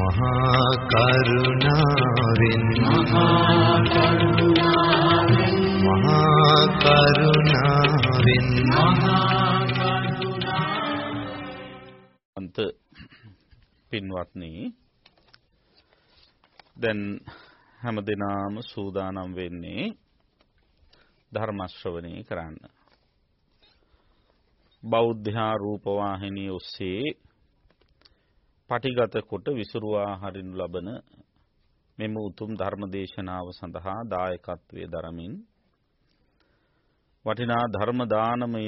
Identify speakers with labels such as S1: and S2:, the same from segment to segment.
S1: මහා කරුණාවෙන්
S2: මහා කරුණාවෙන්
S1: මහා කරුණාවෙන්
S2: මහා කරුණාවෙන්
S3: අන්ත පින්වත්නි දැන් හැමදෙනාම සූදානම් වෙන්නේ ධර්ම ශ්‍රවණය කරන්න. බෞද්ධ රූපවාහිනිය ඔස්සේ පටිගත කොට විසුරුවා හරිනු ලබන මෙම උතුම් ධර්ම දේශනාව සඳහා දායකත්වයේ දරමින් වටිනා ධර්ම දානමය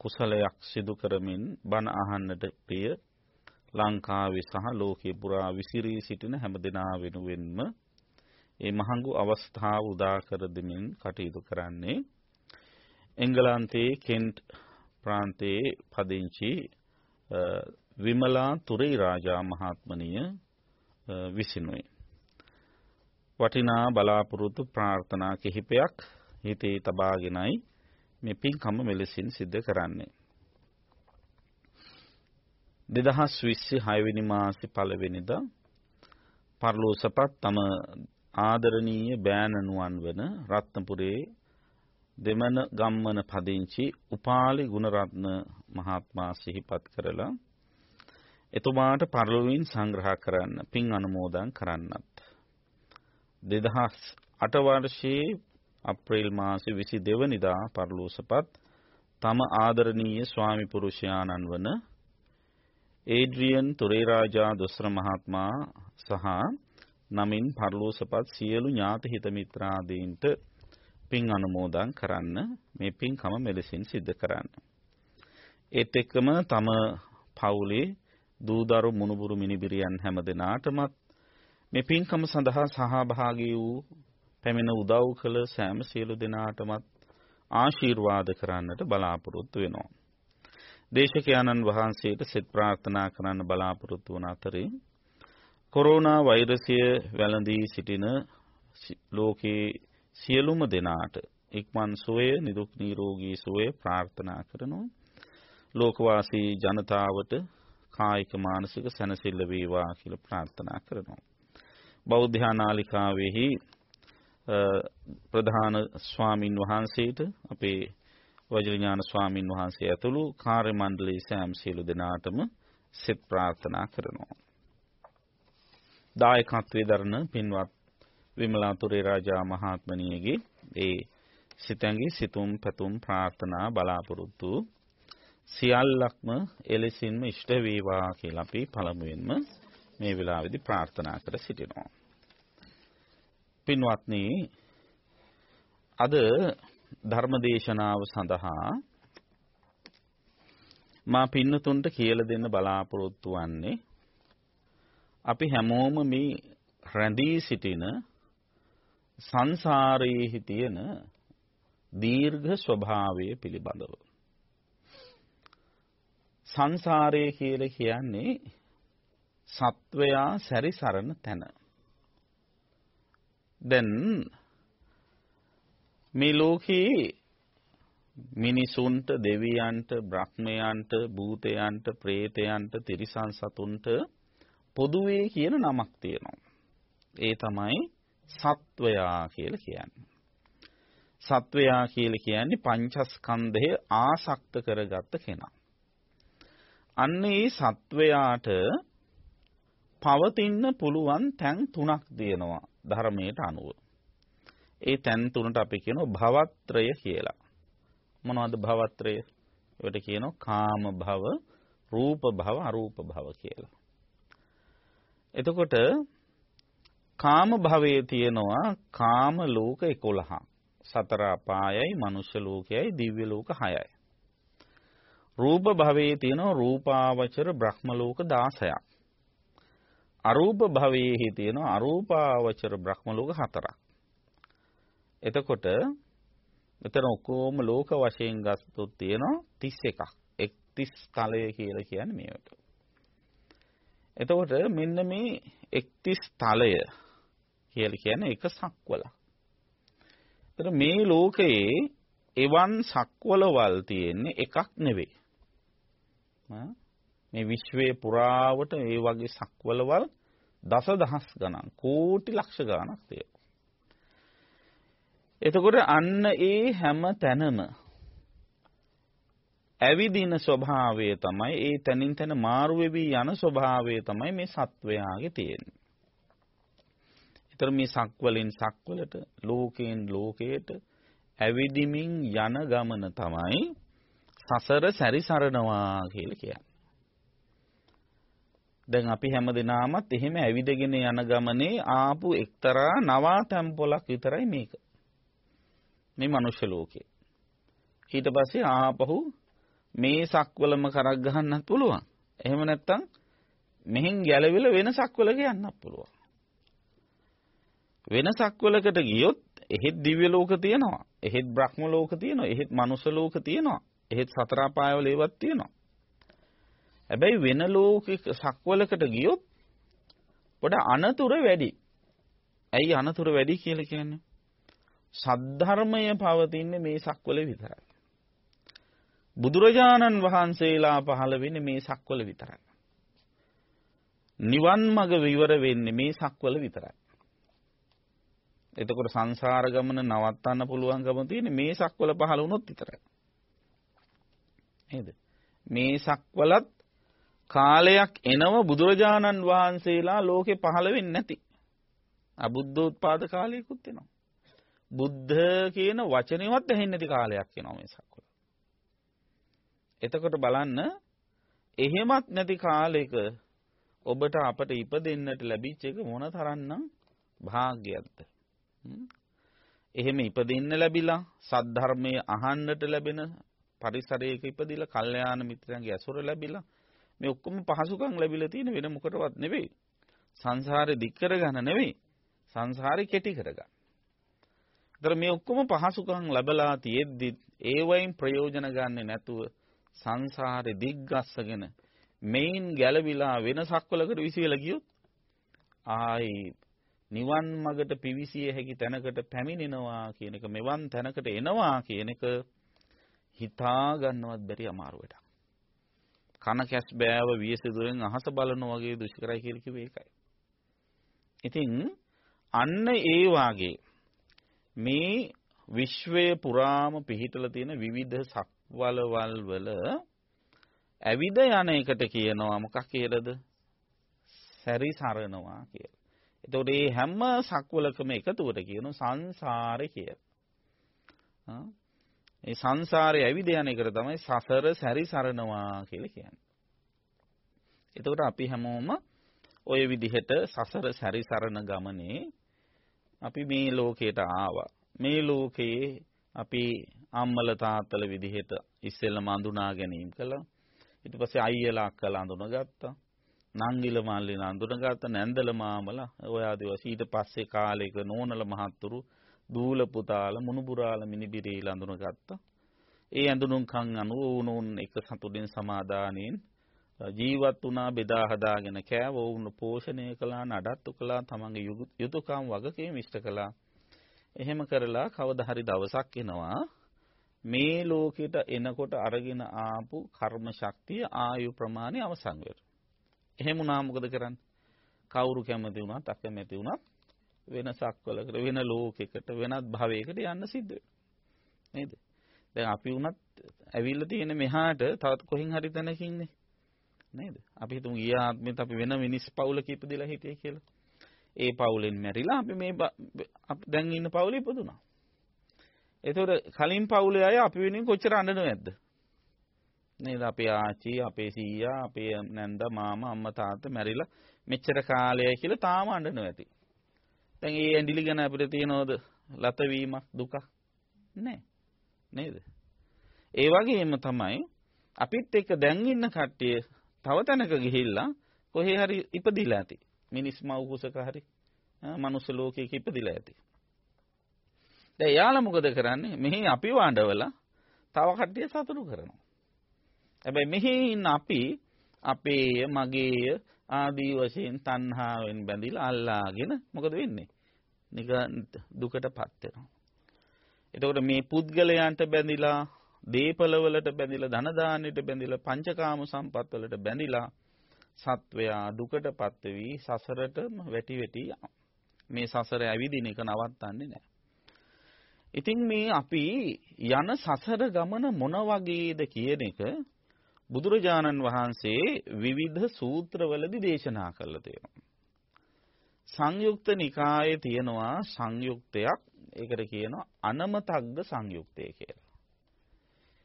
S3: කුසලයක් සිදු කරමින් බණ අහන්නට ප්‍රිය ලංකාවේ සහ ලෝකේ පුරා විසිරී සිටින හැමදෙනා වෙනුවෙන්ම ඒ මහඟු අවස්ථාව උදා කර දෙමින් කටයුතු කරන්නේ එංගලන්තයේ කෙන්ට් ප්‍රාන්තයේ පදිංචි විමලා තුරේ රාජා මහත්මනිය විසිනුයි. වටිනා බලාපොරොත්තු ප්‍රාර්ථනා කිහිපයක් හිතේ තබාගෙනයි මේ පින්කම මෙලෙසින් සිද්ධ කරන්නේ. දෙදහස් විස්සි හයවෙනි මාසි පළවෙනිදා පර්ලෝසපත් තම ආදරණීය බෑනනුවන් වන රත්නපුරේ දෙමන ගම්මන පදිංචි උපාලි ගුණරත්න මහත්මයා සිහිපත් කරලා එතුමාට පරලොවින් සංග්‍රහ කරන්න පින් අනුමෝදන් කරන්නත් 2008 වර්ෂයේ අප්‍රේල් මාසේ 22 වෙනිදා පරලෝසපත් තම ආදරණීය ස්වාමි පුරුෂයාණන් වන ඒඩ්‍රියන් තුරේරාජා දොස්තර මහත්මයා සහ නමින් පරලෝසපත් සියලු ඥාති හිත මිත්‍රාදීන්ට පින් අනුමෝදන් කරන්න මේ පින්කම මෙලෙසින් සිද්ධ කරන්න. ඒත් එක්කම තම පවුලේ දූදරු මුණුබුරු මිනිබිරියන් හැම දෙනාටමත් මේ පින්කම සඳහා සහභාගී වූ පැමිණ උදව් කළ සෑම සියලු දෙනාටමත් ආශිර්වාද කරන්නට බලාපොරොත්තු වෙනවා. දේශකයන්න් වහන්සේට සෙත් ප්‍රාර්ථනා කරන්න බලාපොරොත්තු වන අතරේ කොරෝනා වෛරසය වැළඳී සිටින ලෝකේ සියලුම දෙනාට ඉක්මන් සුවය නිදුක් නිරෝගී සුවය ප්‍රාර්ථනා කරනවා. ලෝකවාසී ජනතාවට කායික මානසික සැනසෙල්ල වේවා කියලා ප්‍රාර්ථනා කරනවා. බෞද්ධ නාලිකාවේහි ප්‍රධාන ස්වාමින් වහන්සේට අපේ වජිරඥාන ස්වාමින් වහන්සේ ඇතුළු කාර්ය මණ්ඩලයේ සෑම සියලු දෙනාටම සෙත් ප්‍රාර්ථනා කරනවා. දායකත්වයේ දරන පින්වත් විමලාතුරේ රාජා මහත්මනියගේ ඒ සිතැඟි සිතුම් පැතුම් ප්‍රාර්ථනා බලාපොරොත්තු සියල්ලක්ම එලෙසින්ම ඉෂ්ට වේවා කියලා අපි පළමුවෙන්ම මේ වෙලාවේදී ප්‍රාර්ථනා කර සිටිනවා. පින්වත්නි අද ධර්මදේශනාව සඳහා මා පින්නතුන්ට කියලා දෙන්න බලාපොරොත්තු වන්නේ අපි හැමෝම මේ රැඳී සිටින සංසාරයේ තියෙන දීර්ඝ ස්වභාවය පිළිබඳව සංසාරය කියලා කියන්නේ සත්වයා සැරිසරන තැන. දැන් මේ ලෝකේ මිනිසුන්ට දෙවියන්ට බ්‍රහ්මයන්ට භූතයන්ට ප්‍රේතයන්ට තිරිසන් සතුන්ට පොදුවේ කියන නමක් තියෙනවා. ඒ තමයි සත්වයා කියලා කියන්නේ. සත්වයා කියලා කියන්නේ පංචස්කන්ධය ආසක්ත කරගත්ත කෙනා. අන්න ඒ සත්වයාට පවතින්න පුළුවන් තැන් තුනක් තියෙනවා ධර්මයට අනුව. ඒ තැන් තුනට අපි කියනවා භවත්‍රය කියලා. මොනවද භවත්‍රය? ඒකට කියනවා කාම භව, රූප භව, අරූප භව කියලා. එතකොට කාම භවයේ තියෙනවා කාම ලෝක 11ක්. සතර අපායයි, මනුෂ්‍ය ලෝකයයි, දිව්‍ය ලෝක 6යි. රූප භවයේ තියෙනවා රූපාවචර බ්‍රහ්ම ලෝක 16ක්. අරූප භවයේ තියෙනවා අරූපාවචර බ්‍රහ්ම ලෝක 4ක්. එතකොට මෙතන ඔක්කොම ලෝක වශයෙන් ගත්තොත් තියෙනවා 31ක්. 31 තලය කියලා කියන්නේ මේවට. එතකොට මෙන්න මේ 31 තලය කියලා කියන්නේ එක සක්වල. එතකොට මේ ලෝකයේ එවන් සක්වලවල් තියෙන්නේ එකක් නෙවෙයි. මේ විශ්වයේ පුරාවට ඒ වගේ සක්වලවල් දසදහස් ගණන් කෝටි ලක්ෂ ගණනක් තියෙනවා. එතකොට අන්න ඒ හැම තැනම ඇවිදින ස්වභාවය තමයි ඒ තනින් තන මාරු වෙවි යන ස්වභාවය තමයි මේ සත්වයාගේ තියෙන්නේ. ඒතර මේ සක්වලින් සක්වලට ලෝකයෙන් ලෝකයට ඇවිදිමින් යන ගමන තමයි සසර සැරිසරනවා කියලා කියන්නේ. දැන් අපි හැමදෙනාමත් එහෙම ඇවිදගෙන යන ගමනේ ආපු එක්තරා නවාතැන් පොලක් විතරයි මේක. මේ මනුෂ්‍ය ලෝකේ. ඊට පස්සේ ආපහු මේ සක්වලම කරක් ගහන්නත් පුළුවන්. එහෙම නැත්නම් මෙහෙන් ගැලවිලා වෙන සක්වලක යන්නත් පුළුවන්. වෙන සක්වලකට ගියොත් එහෙත් දිව්‍ය ලෝක තියෙනවා. එහෙත් බ්‍රහ්ම ලෝක තියෙනවා. එහෙත් මනුෂ්‍ය ලෝක තියෙනවා. එහෙත් සතර අපායවල ඒවත් තියෙනවා. හැබැයි වෙන ලෝකයක සක්වලකට ගියොත් පොඩ අනතුරු වැඩි. ඇයි අනතුරු වැඩි කියලා කියන්නේ? සද්ධර්මය පවතින්නේ මේ සක්වල විතරයි. බුදුරජාණන් වහන්සේලා පහළ වෙන්නේ මේ සක්වල විතරයි. නිවන් මඟ විවර වෙන්නේ මේ සක්වල විතරයි. එතකොට සංසාර ගමන නවත්තන්න පුළුවන්කම තියෙන්නේ මේ සක්වල පහළ වුණොත් විතරයි. නේද? මේ සක්වලත් කාලයක් එනව බුදුරජාණන් වහන්සේලා ලෝකේ පහළ වෙන්නේ නැති. අබුද්ධෝත්පාද කාලයකුත් එනවා. බුද්ධ කියන වචනේවත් ඇහෙන්නේ නැති කාලයක් එනවා මේ සක්වල. එතකොට බලන්න එහෙමත් නැති කාලයක ඔබට අපට ඉපදෙන්නට ලැබිච්ච එක මොන තරම්නම් වාග්යක්ද එහෙම ඉපදෙන්න ලැබිලා සද්ධර්මයේ අහන්නට ලැබෙන පරිසරයක ඉපදිලා කල්යාණ මිත්‍රයන්ගේ ඇසුර ලැබිලා මේ ඔක්කොම පහසුකම් ලැබිලා තියෙන වෙන මොකටවත් නෙවෙයි සංසාරේ දික් කරගන්න නෙවෙයි සංසාරේ කෙටි කරගන්න. ඒතර මේ ඔක්කොම පහසුකම් ලැබලා තියෙද්දි ඒ වයින් ප්‍රයෝජන ගන්නෙ නැතුව සංසාරේ දිග්ගස්සගෙන මේන් ගැලවිලා වෙනසක් වලකට විසිරලා ගියොත් ආයි නිවන් මගට පිවිසිය හැකි තැනකට පැමිණෙනවා කියන එක මෙවන් තැනකට එනවා කියන එක හිතා ගන්නවත් බැරි අමාරුවට. කන කැස් බෑව වියසුදුරෙන් අහස බලනවා වගේ දුෂ්කරයි කියලා කිව්වේ ඒකයි. ඉතින් අන්න ඒ වාගේ මේ විශ්වය පුරාම පිහිටලා තියෙන විවිධ සක්වලවල් වල ඇවිද යන එකට කියනවා මොකක් කියලාද? සැරිසරනවා කියලා. එතකොට මේ හැම සක්වලකම එකතුවට කියන සංසාරේ කියලා. ඒ සංසාරේ ඇවිද යන එකට තමයි සසර සැරිසරනවා කියලා කියන්නේ. එතකොට අපි හැමෝම ওই විදිහට සසර සැරිසරන ගමනේ අපි මේ ලෝකයට ආවා. මේ ලෝකයේ අපි අම්මල තාත්තල විදිහට ඉස්සෙල්ලම අඳුනා ගැනීම කළා. ඊට පස්සේ අයියලා අක්කලා අඳුනගත්තා. නංගිල මල්ලින අඳුනගත්ත නැන්දල මාමලා ඔය ආදී වශයෙන් ඊට පස්සේ කාලයක නෝනල මහත්තුරු දූල පුතාල මුණුබුරාල මිනිබිරීලා අඳුනගත්තා. ඒ ඇඳුනුම්කම් අනුව වුණුන් එක සතුටින් සමාදානෙන් ජීවත් වුණා බෙදා හදාගෙන කෑව වුණ පෝෂණය කළා නඩත්තු කළා තමන්ගේ යුතුයකම් වගකීම් ඉෂ්ට කළා. එහෙම කරලා කවදා හරි දවසක් එනවා මේ ලෝකෙට එනකොට අරගෙන ආපු කර්ම ශක්තිය ආයු ප්‍රමාණය අවසන් වෙනවා. එහෙම වුණා මොකද කරන්නේ? කවුරු කැමති වුණත් අකමැති වුණත් වෙනසක් වලකට වෙන ලෝකයකට වෙනත් භවයකට යන්න සිද්ධ වෙනවා. නේද? දැන් අපි වුණත් ඇවිල්ලා තියෙන මෙහාට තවත් කොහෙන් හරි තැනකින්නේ. නේද? අපි හිතමු ගිය ආත්මෙත් අපි වෙන මිනිස් පවුලක ඉපදිලා හිටියේ කියලා. ඒ පවුලෙන් මැරිලා අපි මේ දැන් ඉන්න පවුලේ ඉපදුනා. ඒතකොට කලින් පවුලේ අය අපි වෙනින් කොච්චර අඬනවද? නේද අපේ ආච්චි අපේ සීයා අපේ නැන්ද මාමා අම්මා තාත්තා මැරිලා මෙච්චර කාලයයි කියලා තාම අඬනවා ඇති. දැන් ඒ ඇඬිලි ගැන අපිට තියනවද ලතවීමක් දුකක් නැහැ නේද? ඒ වගේම තමයි අපිත් එක්ක දැන් ඉන්න කට්ටිය තව තැනක ගිහිල්ලා කොහේ හරි ඉපදිලා ඇති. මිනිස් මව් කුසක හරි මනුස්ස ලෝකයක ඉපදිලා ඇති. දැන් යාළුවා මොකද කරන්නේ? මෙහි අපි වඬවලා තව කට්ටිය සතුටු කරනවා. හැබැයි මෙහි ඉන්න අපි අපේ මගේ ආදී වශයෙන් තණ්හාවෙන් බැඳිලා අල්ලාගෙන මොකද වෙන්නේ? නික දුකටපත් වෙනවා. එතකොට මේ පුද්ගලයන්ට බැඳිලා, දීපල වලට බැඳිලා, ධන දාන්නට බැඳිලා, පංචකාම සම්පත් වලට බැඳිලා සත්වයා දුකටපත් වෙවි සසරටම වැටි වැටි යනවා. මේ සසර ඇවිදින එක නවත්තන්නේ නැහැ. ඉතින් මේ අපි යන සසර ගමන මොන වගේද කියන එක බුදුරජාණන් වහන්සේ විවිධ සූත්‍රවලදී දේශනා කළා තියෙනවා. සංයුක්ත නිකායේ තියෙනවා සංයුක්තයක් ඒකට කියනවා අනමතග්ග සංයුක්තය කියලා.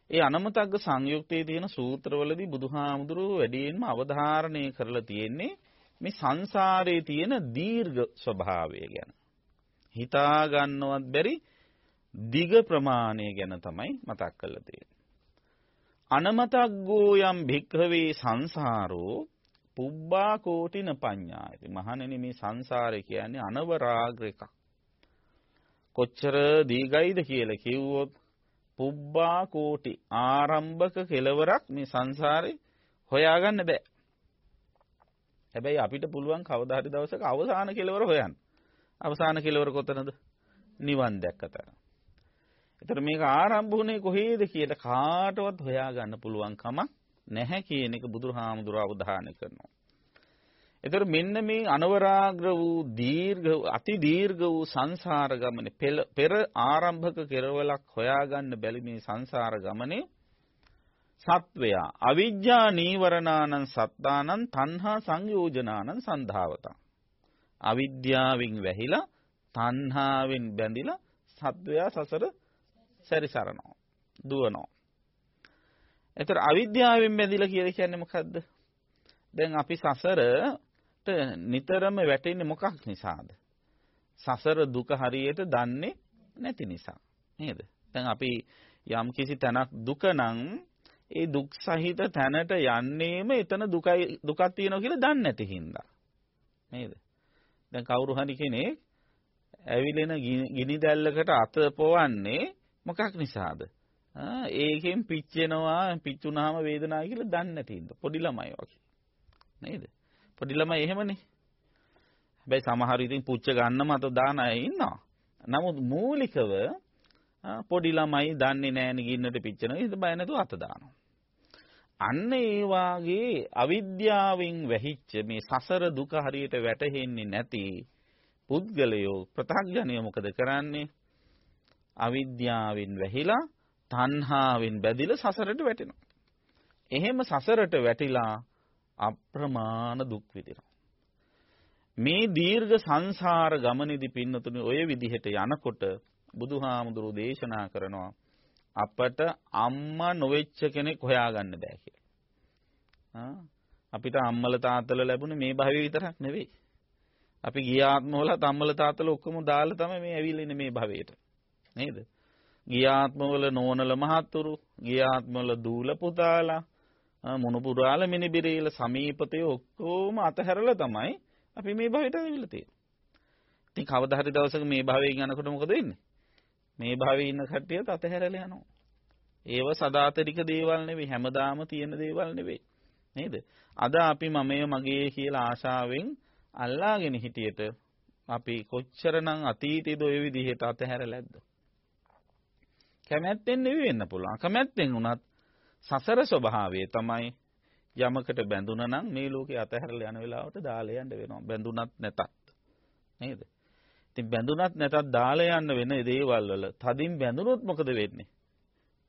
S3: ඒ අනමතග්ග සංයුක්තයේ තියෙන සූත්‍රවලදී බුදුහාමුදුරුවෝ වැඩියෙන්ම අවධාරණය කරලා තියෙන්නේ මේ සංසාරයේ තියෙන දීර්ඝ ස්වභාවය ගැන. හිතා ගන්නවත් බැරි දිග ප්‍රමාණය ගැන තමයි මතක් කරලා තියෙන්නේ. අනමතග්ගෝ යම් භික්ඛවේ සංසාරෝ පුබ්බා කෝටින පඤ්ඤායති. මහණෙනි මේ සංසාරය කියන්නේ අනවරාග්‍ර එකක්. කොච්චර දීගයිද කියලා කිව්වොත් පුබ්බා කෝටි ආරම්භක කෙලවරක් මේ සංසාරේ හොයාගන්න බෑ. හැබැයි අපිට පුළුවන් කවදා හරි දවසක අවසාන කෙලවර හොයන්න. අවසාන කෙලවර කොතනද? නිවන් දැක්කතර. ඒතර මේක ආරම්භ වුණේ කොහේද කියලා කාටවත් හොයාගන්න පුළුවන් කමක් නැහැ කියන එක බුදුහාමුදුර අවධානය කරනවා. ඒතර මෙන්න මේ අනවරාග්‍ර වූ දීර්ඝ අති දීර්ඝ වූ සංසාර ගමනේ පෙර ආරම්භක කෙරවලක් හොයාගන්න බැරි මේ සංසාර ගමනේ සත්වයා අවිජ්ජා නීවරණානං සත්තානං තණ්හා සංයෝජනානං සන්ධාවතං අවිද්‍යාවෙන් වැහිලා තණ්හාවෙන් බැඳිලා සත්වයා සසර සැරිසරනවා දුවනවා එතකොට අවිද්‍යාවෙන් බැඳිලා කියලා කියන්නේ මොකද්ද දැන් අපි සසරට නිතරම වැටෙන්නේ මොකක් නිසාද සසර දුක හරියට දන්නේ නැති නිසා නේද දැන් අපි යම් කිසි තැනක් දුක නම් ඒ දුක් සහිත තැනට යන්නේම එතන දුකයි දුකක් තියෙනවා කියලා දන්නේ නැති හින්දා. නේද? දැන් කවුරු හරි කෙනෙක් ඇවිලෙන ගිනි දැල්ලකට අත පොවන්නේ මොකක් නිසාද? ඒකෙන් පිච්චෙනවා පිච්චුනාම වේදනාවයි කියලා දන්නේ නැති හින්දා. පොඩි ළමයි වගේ. නේද? පොඩි ළමයි එහෙමනේ. හැබැයි සමහර ඉතින් පුච්ච ගන්නම අත දාන අය ඉන්නවා. නමුත් මූලිකව පොඩි ළමයි දන්නේ නැහැ ගින්නට පිච්චෙනවා. ඒක බය නැතුව අත දානවා. අන්න ඒ වාගේ අවිද්‍යාවෙන් වැහිච්ච මේ සසර දුක හරියට වැටහෙන්නේ නැති පුද්ගලයෝ ප්‍රත්‍යඥය මොකද කරන්නේ? අවිද්‍යාවෙන් වැහිලා තණ්හාවෙන් බැඳිලා සසරට වැටෙනවා. එහෙම සසරට වැටිලා අප්‍රමාණ දුක් විඳිනවා. මේ දීර්ඝ සංසාර ගමනේදී පින්නතුනේ ඔය විදිහට යනකොට බුදුහාමුදුරු දේශනා කරනවා අපට අම්මා නොවෙච්ච කෙනෙක් හොයාගන්න බෑ කියලා. අපිට අම්මල තාත්තල ලැබුණේ මේ භවයේ විතරක් නෙවෙයි. අපි ගිය ආත්මවලත් අම්මල තාත්තල ඔක්කොම දාලා තමයි මේ ඇවිල්ලා ඉන්නේ මේ භවයට. නේද? ගිය ආත්මවල නෝනල මහත්තුරු, ගිය ආත්මවල දූල පුතාලා, මොනුපුරාල මිනිබිරේල සමීපතේ ඔක්කොම අතහැරලා තමයි අපි මේ භවයට ඇවිල්ලා තියෙන්නේ. ඉතින් කවදා හරි දවසක මේ භවයෙන් යනකොට මොකද වෙන්නේ? මේ භවයේ ඉන්න කට්ටියත් අතහැරලා යනවා. ඒව සදාතනික දේවල් නෙවෙයි හැමදාම තියෙන දේවල් නෙවෙයි. නේද? අද අපි මමය මගේ කියලා ආශාවෙන් අල්ලාගෙන හිටියට අපි කොච්චරනම් අතීතයේද ওই විදිහට අතහැරලාද? කැමැත්තෙන් නෙවෙයි වෙන්න පුළුවන්. අකමැත්තෙන් වුණත් සසර ස්වභාවය තමයි යමකට බැඳුනා නම් මේ ලෝකේ අතහැරලා යන වෙලාවට දාලා යන්න වෙනවා. බැඳුනත් නැතත්. නේද? ඉතින් බැඳුනත් නැතත් දාලා යන්න වෙන දේවල් වල තදින් බැඳුනොත් මොකද වෙන්නේ?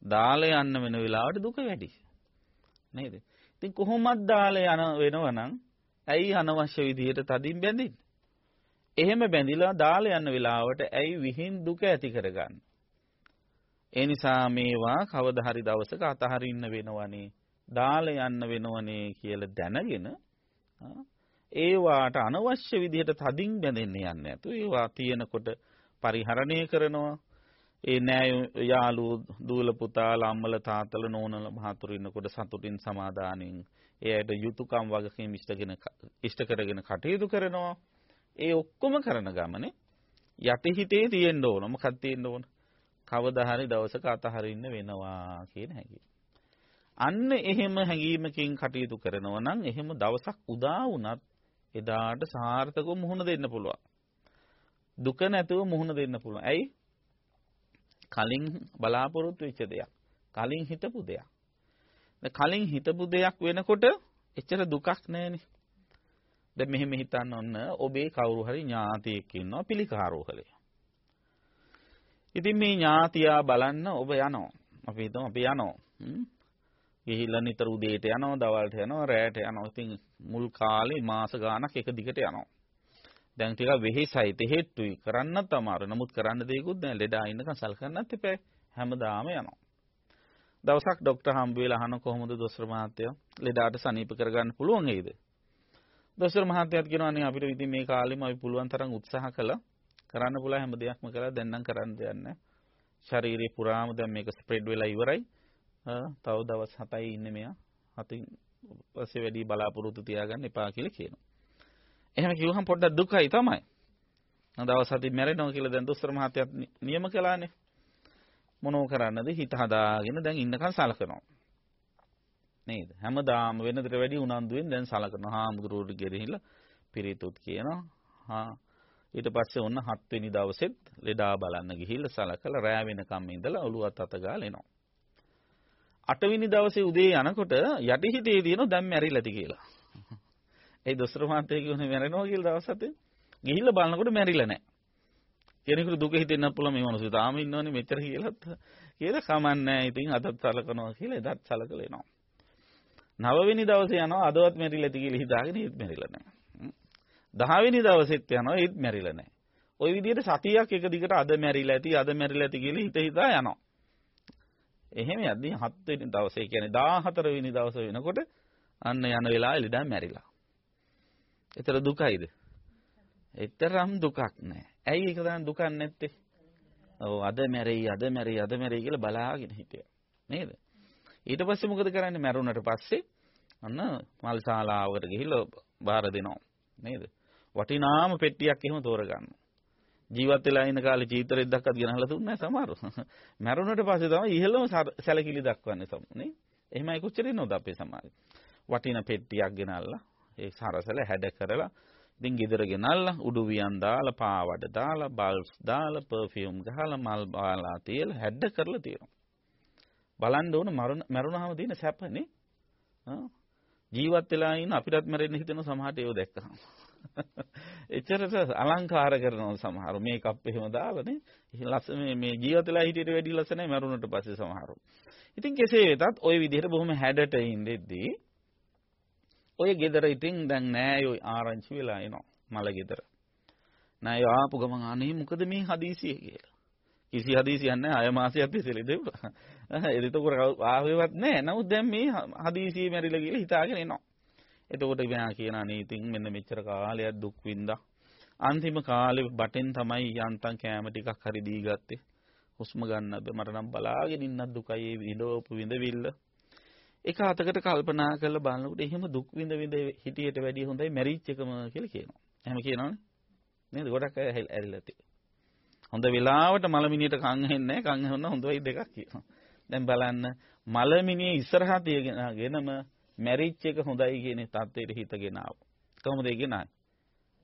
S3: දාලා යන්න වෙන වෙලාවට දුක වැඩි. නේද? ඉතින් කොහොමද දාලා යන වෙනවනම් ඇයි අනවශ්‍ය විදිහට තදින් බැඳින්නේ? එහෙම බැඳිලා දාලා යන වෙලාවට ඇයි විහිං දුක ඇති කරගන්නේ? ඒ නිසා මේවා කවදා හරි දවසක අතහරින්න වෙනවනේ දාලා යන්න වෙනවනේ කියලා දැනගෙන ඒවාට අනවශ්‍ය විදිහට තදින් බැඳෙන්න යන්නේ නැතු. ඒවා තියෙනකොට පරිහරණය කරනවා. ඒ නෑ යාළු දූල පුතාලා අම්මල තාත්තලා නෝනල මහතුරු ඉන්නකොට සතුටින් සමාදානෙන් ඒ අයට යුතුයකම් වගකීම් ඉෂ්ටගෙන ඉෂ්ට කරගෙන කටයුතු කරනවා. ඒ ඔක්කොම කරන ගමනේ යටිහිතේ තියෙන්න ඕන. මොකක්ද තියෙන්න ඕන? කවදා හරි දවසක අතහරින්න වෙනවා කියන හැඟීම අන්න එහෙම හැඟීමකින් කටයුතු කරනවා නම් එහෙම දවසක් උදා වුණත් එදාට සාර්ථකව මුහුණ දෙන්න පුළුවන්. දුක නැතුව මුහුණ දෙන්න පුළුවන්. ඇයි? කලින් බලාපොරොත්තු වෙච්ච දෙයක්. කලින් හිතපු දෙයක්. කලින් හිතපු දෙයක් වෙනකොට එච්චර දුකක් නැහැනේ. දැන් මෙහෙම හිතන්න ඔන්න ඔබේ කවුරු හරි ඥාතියෙක් ඉන්නවා පිළිකාරෝහලේ. ඉතින් මේ ඥාතියා බලන්න ඔබ යනවා. අපි හිතමු අපි යනවා. ගිහිල්ලා නිතර උදේට යනවා, දවල්ට යනවා, රැයට යනවා. ඉතින් මුල් කාලේ මාස ගාණක් එක දිගට යනවා. දැන් ටිකක් වෙහෙසයි තෙහෙට්ටුයි කරන්නත් අමාරු. නමුත් කරන්න දෙයක්වත් නැහැ. ලෙඩා ඉන්නකන් සල්කන්නත් එපා. හැමදාම යනවා. දවසක් ડોක්ටර් හම්බ වෙලා අහන කොහොමද දොස්තර මහත්තයා ලෙඩාට සනීප කරගන්න පුළුවන් වේද? දොස්තර මහත්තයාත් කියනවා නේ අපිට ඉතින් මේ කාලෙම අපි පුළුවන් තරම් උත්සාහ කළා. කරන්න පුළුවන් හැම දෙයක්ම කළා. දැන් නම් කරන්න දෙයක් නැහැ. ශරීරේ පුරාම දැන් මේක ස්ප්‍රෙඩ් වෙලා ඉවරයි. තව දවස් 7යි ඉන්නේ මෙයා. හතින් පස්සේ වැඩි බලාපොරොත්තු තියාගන්න එපා කියලා කියනවා. එහෙම කිව්වහම පොඩ්ඩක් දුකයි තමයි. දවස් හතින් මැරෙනවා කියලා දැන් දොස්තර මහත්තයාත් නියම කළානේ. මොනෝ කරන්නද හිත හදාගෙන දැන් ඉන්නකන් සලකනවා. නේද? හැමදාම වෙනදට වැඩි උනන්දුවෙන් දැන් සලකනවා. හාමුදුරුවෝ ගෙරහිලා පිරිතුත් කියනවා. හා ඊට පස්සේ ඔන්න 7 වෙනි දවසෙත් ලෙඩා බලන්න ගිහිල්ලා සලකලා රෑ වෙනකම් ඉඳලා ඔළුවත් අත ගාලා එනවා. 8 වෙනි දවසේ උදේ යනකොට යටිහිතේ දිනන දැන් මැරිලාති කියලා. ඒ දොස්තර මහත්තයා කියුනේ මැරෙනවා කියලා දවස් හතේ. ගිහිල්ලා බලනකොට මැරිලා නැහැ. කෙනෙකුට දුක හිතෙන්න පුළුවන් මේ මිනිස්සු තාම ඉන්නවනේ මෙච්චර කියලාත් කියලා කමන්නේ ඉතින් අදත් සලකනවා කියලා එදත් සලකලා එනවා. නවවෙනි දවසේ යනවා අදවත් මැරිලා ඇති කියලා හිතාගෙන ඒත් මැරිලා නැහැ. දහවෙනි දවසෙත් යනවා ඒත් මැරිලා නැහැ. ওই විදිහට සතියක් එක දිගට අද මැරිලා ඇති අද මැරිලා ඇති කියලා හිත හිතා යනවා. එහෙම යද්දී 7 වෙනි දවසේ කියන්නේ 14 වෙනි දවස වෙනකොට අන්න යන වෙලාවේ ලෙඩා මැරිලා. ඒතර දුකයිද? ඒතරම් දුකක් නැහැ. ඇයි ඒක දැන් දුකක් නැත්තේ? ඔව් අද මැරෙයි අද මැරෙයි අද මැරෙයි කියලා බලාගෙන හිටියා. නේද? ඊට පස්සේ මොකද කරන්නේ? මැරුණට පස්සේ අන්න මල් ශාලාවකට ගිහිල්ලා බාර දෙනවා. නේද? වටිනාම පෙට්ටියක් එහෙම තෝරගන්නවා. ජීවත් වෙලා ඉන්න කාලේ චීතරෙක් දක්වත් ගෙනහලා දුන්නේ නැහැ සමහරව. මැරුණට පස්සේ තමයි ඉහළම සැලකිලි දක්වන්නේ සමුනේ. එහෙමයි කොච්චර ඉන්නවද අපේ සමාජේ. වටින පෙට්ටියක් ගෙනල්ලා ඒ සරසල හැඩ කරලා ඉතින් ගෙදර ගෙනල්ලා උඩු වියන් දාලා පාවඩ දාලා බල්බ්ස් දාලා පර්ෆියුම් ගහලා මල් බාලා තියලා හැඩ කරලා තියෙනවා. බලන්න ඕන මරුණාම තියෙන සැපනේ. ජීවත් වෙලා ඉන්න අපිටත් මැරෙන්න හිතෙන සමහරට ඒව දැක්කහම. එච්චරට අලංකාර කරනවා සමහර මේකප් එහෙම දාලානේ. ලස්සන මේ මේ ජීවත් වෙලා හිටියට වැඩි ලස්සනයි මරුණට පස්සේ සමහරව. ඉතින් කෙසේ වෙතත් ওই විදිහට බොහොම හැඩට ඉඳෙද්දී ඔය ගෙදර ඉතින් දැන් නෑ ඔය ආරංචි වෙලා එනවා මල ගෙදර. නෑ ආපු ගමන් අනේ මොකද මේ හදිසිය කියලා. කිසි හදිසියක් නෑ අය මාසයක් තිස්සේ ලෙඩුණා. එතකොට ආවෙවත් නෑ. නමුත් දැන් මේ හදිසිය මැරිලා කියලා හිතාගෙන එනවා. එතකොට මෙයා කියන අනේ ඉතින් මෙන්න මෙච්චර කාලයක් දුක් විඳා. අන්තිම කාලේ බටෙන් තමයි යන්තම් කෑම ටිකක් හරි දී ගත්තේ. හුස්ම ගන්න බෑ මට නම් බලාගෙන ඉන්නත් දුකයි ඒ විඳවපු විඳවිල්ල. එක අතකට කල්පනා කරලා බලනකොට එහෙම දුක් විඳ විඳ හිටියට වැඩිය හොඳයි මැරිච් එකම කියලා කියනවා. එහෙම කියනවනේ. නේද? ගොඩක් අය ඇරිලා තියෙනවා. හොඳ වෙලාවට මලමිනියට කන් හෙන්නේ කන් හෙන්න හොඳයි දෙකක් කියනවා. දැන් බලන්න මලමිනිය ඉස්සරහා තියගෙනම මැරිච් එක හොඳයි කියන තත්ත්වයට හිතගෙන ආව. කොහොමද ඒ ගෙනාවේ?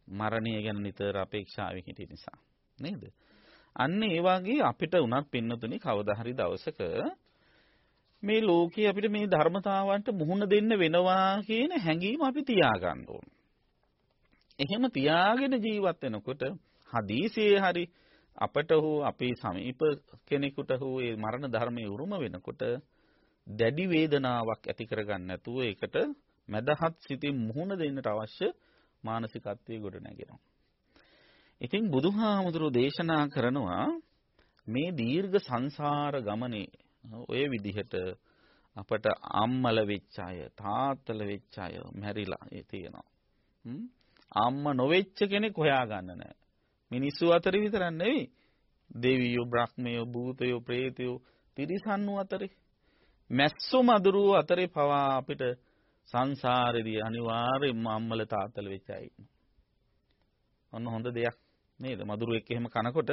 S3: මරණය ගැන නිතර අපේක්ෂාවෙන් හිටිය නිසා. නේද? අන්න ඒ වගේ අපිට උනත් පින්නතුනි කවදා හරි දවසක මේ ලෝකේ අපිට මේ ධර්මතාවන්ට මුහුණ දෙන්න වෙනවා කියන හැඟීම අපි තියාගන්න ඕන. එහෙම තියාගෙන ජීවත් වෙනකොට හදීසියේ හරි අපට හෝ අපේ සමීප කෙනෙකුට හෝ ඒ මරණ ධර්මයේ උරුම වෙනකොට දැඩි වේදනාවක් ඇති කරගන්න නැතුව ඒකට මදහත් සිතින් මුහුණ දෙන්නට අවශ්‍ය මානසිකත්වයේ ගොඩ නැගෙනවා. ඉතින් බුදුහාමුදුරෝ දේශනා කරනවා මේ දීර්ඝ සංසාර ගමනේ ඔය විදිහට අපට අම්මල වෙච්ච අය, තාත්තල වෙච්ච අය මැරිලා ඒ තියෙනවා. අම්මා නොවෙච්ච කෙනෙක් හොයාගන්න නැහැ. මිනිස්සු අතර විතරක් නෙවෙයි. දෙවියෝ, බ්‍රහ්මයෝ, භූතයෝ, ප්‍රේතයෝ, තිරිසන්නු අතරේ මැස්සෝ මදුරුවෝ අතරේ පවා අපිට සංසාරේදී අනිවාර්යයෙන්ම අම්මල තාත්තල වෙච්ච අය ඉන්නවා. ඔන්න හොඳ දෙයක් නේද? මදුරුවෙක් එහෙම කනකොට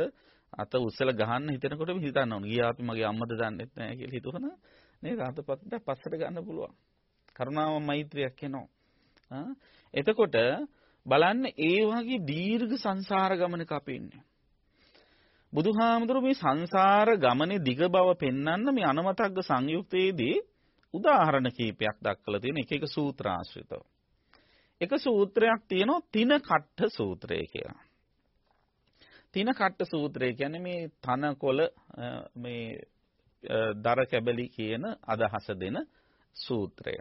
S3: අත උස්සලා ගහන්න හිතනකොටම හිතන්න ඕන. ගියා අපි මගේ අම්මද දන්නෙත් නැහැ කියලා හිතුවන නේද? අතපත්ට පස්සට ගන්න පුළුවන්. කරුණාව මෛත්‍රියක් එනවා. එතකොට බලන්න ඒ වගේ දීර්ඝ සංසාර ගමනක අපි ඉන්නේ. බුදුහාමුදුරු මේ සංසාර ගමනේ දිග බව පෙන්වන්න මේ අනමතග්ග සංයුක්තයේදී උදාහරණ කීපයක් දක්වලා තියෙන එක එක සූත්‍රාශ්‍රිතව. එක සූත්‍රයක් තියෙනවා තින කට්ඨ සූත්‍රය කියලා. තින කට්ඨ සූත්‍රය කියන්නේ මේ තනකොළ මේ දර කැබලි කියන අදහස දෙන සූත්‍රය.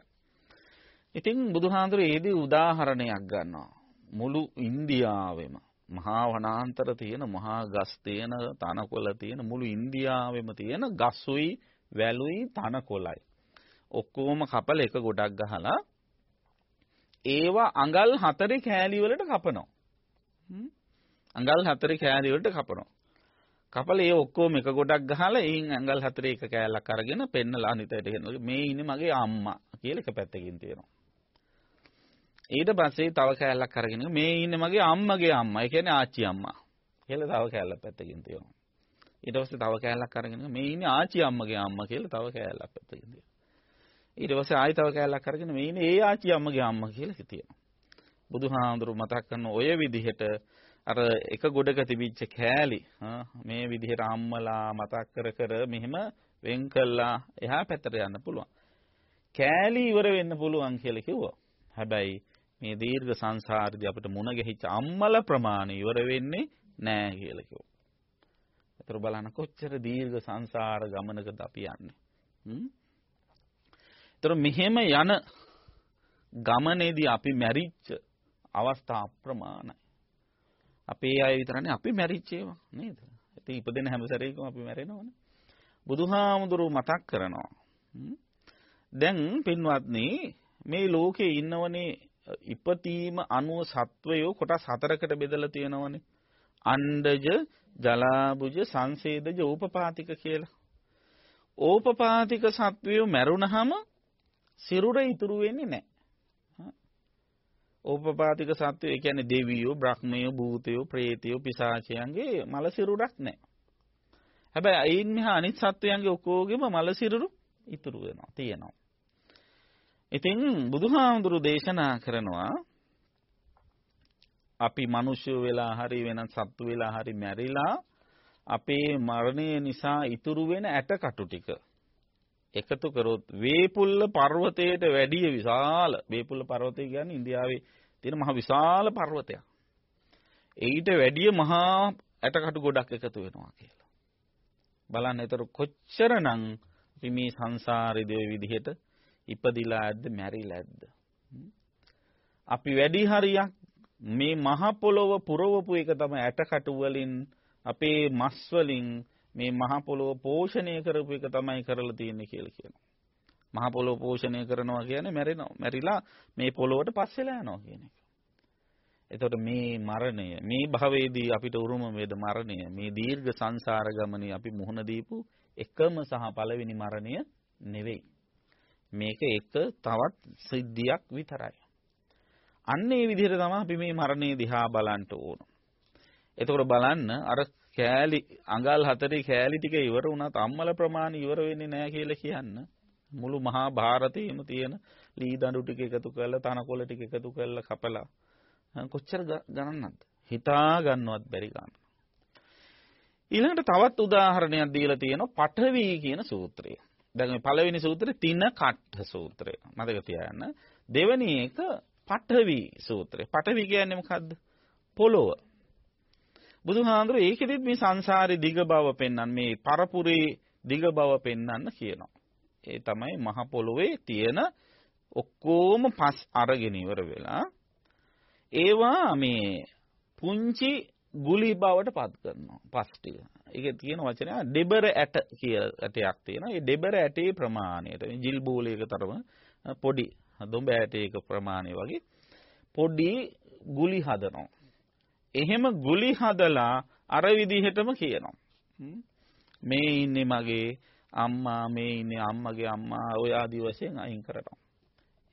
S3: ඉතින් බුදුහාඳුරේ ඒදී උදාහරණයක් ගන්නවා. මුළු ඉන්දියාවෙම මහා වනාන්තර තියෙන මහා ගස් තියෙන තනකොළ තියෙන මුළු ඉන්දියාවෙම තියෙන ගස්ුයි වැලුයි තනකොළයි. ඔක්කොම කපල එක ගොඩක් ගහලා ඒවා අඟල් හතරේ කෑලි වලට කපනවා. අඟල් හතරේ කෑලි වලට කපනවා. කපල ඒ ඔක්කොම එක ගොඩක් ගහලා එයින් ඇඟල් හතරේ එක කෑල්ලක් අරගෙන පෙන්නලා අනිතයට ගෙනලා මේ ඉන්නේ මගේ අම්මා කියලා එක පැත්තකින් තියෙනවා. ඊට පස්සේ තව කෑල්ලක් අරගෙන මේ ඉන්නේ මගේ අම්මගේ අම්මා. ඒ කියන්නේ ආච්චි අම්මා. කියලා තව කෑල්ලක් පැත්තකින් තියෙනවා. ඊට පස්සේ තව කෑල්ලක් අරගෙන මේ ඉන්නේ ආච්චි අම්මගේ අම්මා කියලා තව කෑල්ලක් පැත්තකින් තියෙනවා. ඊට පස්සේ ආයි තව කෑල්ලක් අරගෙන මේ ඉන්නේ ඒ ආච්චි අම්මගේ අම්මා කියලා තියෙනවා. බුදුහාඳුරු මතක් කරන ඔය විදිහට අර එක ගොඩක තිබිච්ච කෑලි මේ විදිහට අම්මලා මතක් කර කර මෙහෙම වෙන් කළා එහා පැත්තට යන්න පුළුවන්. කෑලි ඉවර වෙන්න පුළුවන් කියලා කිව්වා. හැබැයි මේ දීර්ඝ සංසාරදී අපිට මුණ ගැහිච්ච අම්මල ප්‍රමාණය ඉවර වෙන්නේ නැහැ කියලා කිව්වා. ඒතර බලන්න කොච්චර දීර්ඝ සංසාර ගමනකද අපි යන්නේ. ඒතර මෙහෙම යන ගමනේදී අපි මැරිච්ච අවස්ථා අප්‍රමාණයි. අපේ අය විතරනේ අපි මැරිච්ච ඒවා නේද? ඉතින් ඉපදෙන හැම සැරේකම අපි මැරෙනවනේ. බුදුහාමුදුරුව මතක් කරනවා. දැන් පින්වත්නි මේ ලෝකේ ඉන්නවනේ ඉපතීම අනුව සත්වයෝ කොටස් හතරකට බෙදලා තියෙනවනේ. අණ්ඩජ, ජලාබුජ, සංසේදජ, ඕපපාතික කියලා. ඕපපාතික සත්වයෝ මැරුණහම සිරුර ඉතුරු වෙන්නේ නැහැ. ඕපපාතික සත්වය ඒ කියන්නේ දෙවියෝ, බ්‍රහ්මයෝ, භූතයෝ, ප්‍රේතයෝ, පිසාචයන්ගේ මල සිරුරක් නැහැ. හැබැයි අයින් මෙහා අනිත් සත්වයන්ගේ ඔක්කොගෙම මල සිරුරු ඉතුරු වෙනවා, තියෙනවා. ඉතින් බුදුහාමුදුරු දේශනා කරනවා අපි මිනිස්සු වෙලා හරි වෙනත් සත්තු වෙලා හරි මැරිලා අපේ මරණය නිසා ඉතුරු වෙන ඇටකටු ටික එකතු කරොත් වේපුල්ල පර්වතයට වැඩිය විශාල වේපුල්ල පර්වතය කියන්නේ ඉන්දියාවේ තියෙන මහ විශාල පර්වතයක්. ඊට වැඩිය මහා ඇටකටු ගොඩක් එකතු වෙනවා කියලා. බලන්න ඒතර කොච්චරනම් අපි මේ සංසාරේ විදිහට ඉපදිලා ඇද්ද මැරිලා ඇද්ද? අපි වැඩි හරියක් මේ මහ පොළොව පුරවපු එක තමයි ඇටකටු වලින් අපේ මස් වලින් මේ මහ පොළොව පෝෂණය කරපු එක තමයි කරලා තියෙන්නේ කියලා කියනවා. මහ පොළොව පෝෂණය කරනවා කියන්නේ මැරෙනවා. මැරිලා මේ පොළොවට පස්සෙලා යනවා කියන එක. එතකොට මේ මරණය මේ භවයේදී අපිට උරුම වේද මරණය මේ දීර්ඝ සංසාර ගමනේ අපි මුහුණ දීපු එකම සහ පළවෙනි මරණය නෙවෙයි. මේක එක තවත් සිද්ධියක් විතරයි. අන්න ඒ විදිහට තමයි අපි මේ මරණය දිහා බලන්න ඕන. එතකොට බලන්න අර කෑලි අඟල් හතරේ කෑලි ටික ඉවර වුණත් අම්මල ප්‍රමාණය ඉවර වෙන්නේ නැහැ කියලා කියන්න මුළු මහා ಭಾರತයේම තියෙන ලී දඬු ටික එකතු කරලා තනකොළ ටික එකතු කරලා කපලා කොච්චර ගණන්නක්ද හිතා ගන්නවත් බැරි ගන්න. ඊළඟට තවත් උදාහරණයක් දීලා තියෙනවා පඨවි කියන සූත්‍රය. දැන් මේ පළවෙනි සූත්‍රය තින කට්ඨ සූත්‍රය. මතක තියාගන්න. දෙවෙනි එක පඨවි සූත්‍රය. පඨවි කියන්නේ මොකද්ද? පොළොව. බුදුහාඳුර ඒකෙදිත් මේ සංසාරේ දිග බව පෙන්වන්න මේ පරපුරේ දිග බව පෙන්වන්න කියනවා. ඒ තමයි මහ පොළොවේ තියෙන ඔක්කොම පස් අරගෙන ඉවර වෙලා ඒවා මේ පුංචි ගුලි බවට පත් කරනවා පස් ටික. ඒකේ තියෙන වචනය ඩෙබර ඇට කියලා ඇටයක් තියෙනවා. ඒ ඩෙබර ඇටේ ප්‍රමාණයට ජිල් බෝලයක තරම පොඩි දොඹ ඇටයක ප්‍රමාණය වගේ පොඩි ගුලි හදනවා. එහෙම ගුලි හදලා අර විදිහටම කියනවා. මේ ඉන්නේ මගේ අම්මා මේ ඉන්නේ අම්මගේ අම්මා ඔය ආදි වශයෙන් අයින් කරනවා.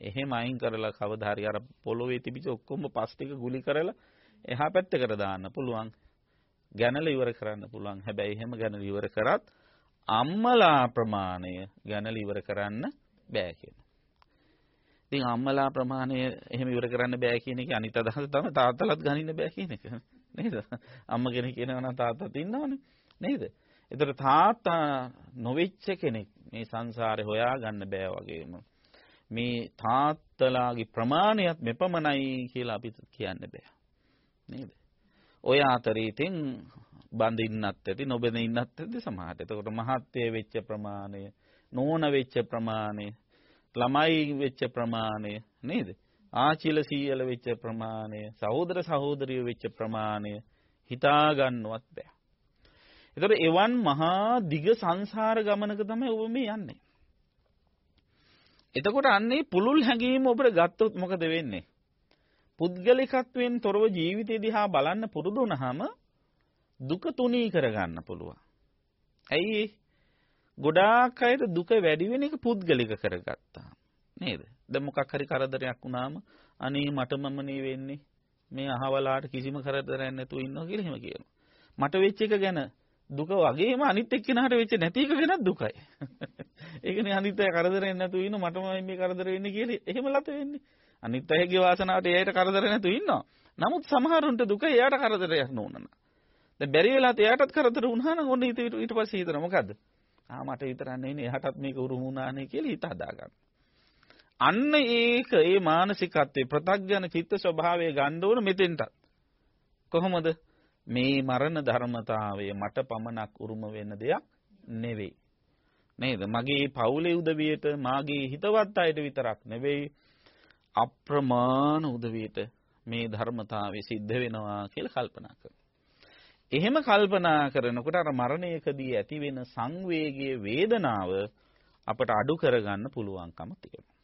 S3: එහෙම අයින් කරලා කවදා හරි අර පොළොවේ තිබිච්ච ඔක්කොම පස් ටික ගුලි කරලා එහා පැත්තකට දාන්න පුළුවන්. ගැනල ඉවර කරන්න පුළුවන්. හැබැයි එහෙම ගැනල ඉවර කරත් අම්මලා ප්‍රමාණය ගැනල ඉවර කරන්න බෑ කියනවා. ඉතින් අම්මලා ප්‍රමාණය එහෙම ඉවර කරන්න බෑ කියන එක අනිත් අදහස තමයි තාත්තලත් ගනින්න බෑ කියන එක. නේද? අම්ම කෙනෙක් කියනවා නම් තාත්තත් ඉන්නවනේ. නේද? ඒතර තාත්තා නොවෙච්ච කෙනෙක් මේ සංසාරේ හොයා ගන්න බෑ වගේම මේ තාත්තලාගේ ප්‍රමාණයත් මෙපමණයි කියලා අපි කියන්න බෑ. නේද? ඔය අතරේ ඉතින් බඳින්නත් ඇති නොබඳින්නත් ඇති සමහරට. එතකොට මහත්ය වෙච්ච ප්‍රමාණය, නෝන වෙච්ච ප්‍රමාණය, ළමයි වෙච්ච ප්‍රමාණය නේද? ආචිල සීයල වෙච්ච ප්‍රමාණය, සහෝදර සහෝදරියෝ වෙච්ච ප්‍රමාණය හිතා ගන්නවත් බෑ. එතකොට එවන් මහා දිග සංසාර ගමනක තමයි ඔබ මේ යන්නේ. එතකොට අන්නේ පුළුල් හැඟීම ඔබට ගත්තොත් මොකද වෙන්නේ? පුද්ගලිකත්වයෙන් තොරව ජීවිතය දිහා බලන්න පුරුදු වුණාම දුක තුනී කරගන්න පුළුවන්. ඇයි ගොඩාක් අයට දුක වැඩි වෙන එක පුද්ගලික කරගත්තා. නේද? දැන් මොකක් හරි කරදරයක් වුණාම අනේ මටමමනේ වෙන්නේ. මේ අහවලාට කිසිම කරදරයක් නැතුව ඉන්නවා කියලා එහෙම කියනවා. මට වෙච්ච එක ගැන දුක වගේම අනිත් එක්කෙනාට වෙච්ච නැති එක ගැන දුකයි. ඒකනේ අනිත් අය කරදරෙන් නැතුව ඉන්න මටම මේ කරදර වෙන්නේ කියලා එහෙම ලත වෙන්නේ. අනිත් අයගේ වාසනාවට එයාට කරදර නැතුව ඉන්නවා. නමුත් සමහරුන්ට දුක එයාට කරදරයක් නොවුනන. දැන් බැරි වෙලාවත් එයාටත් කරදර වුණා නම් ඔන්න ඊට ඊට පස්සේ හිතන මොකද්ද? ආ මට විතරක් නෙවෙයි එයාටත් මේක උරුම වුණානේ කියලා හිත හදාගන්න. අන්න ඒක ඒ මානසිකත්වයේ ප්‍රත්‍යඥ චිත්ත ස්වභාවය ගන්න ඕන මෙතෙන්ට. කොහොමද? මේ මරණ ධර්මතාවය මට පමණක් උරුම වෙන්න දෙයක් නෙවෙයි. නේද? මගේ පවුලේ උදවියට මාගේ හිතවත් අයට විතරක් නෙවෙයි අප්‍රමාණ උදවියට මේ ධර්මතාවය සිද්ධ වෙනවා කියලා කල්පනා කරනවා. එහෙම කල්පනා කරනකොට අර මරණයකදී ඇති වෙන සංවේගයේ වේදනාව අපට අඩු කරගන්න පුළුවන්කම තියෙනවා.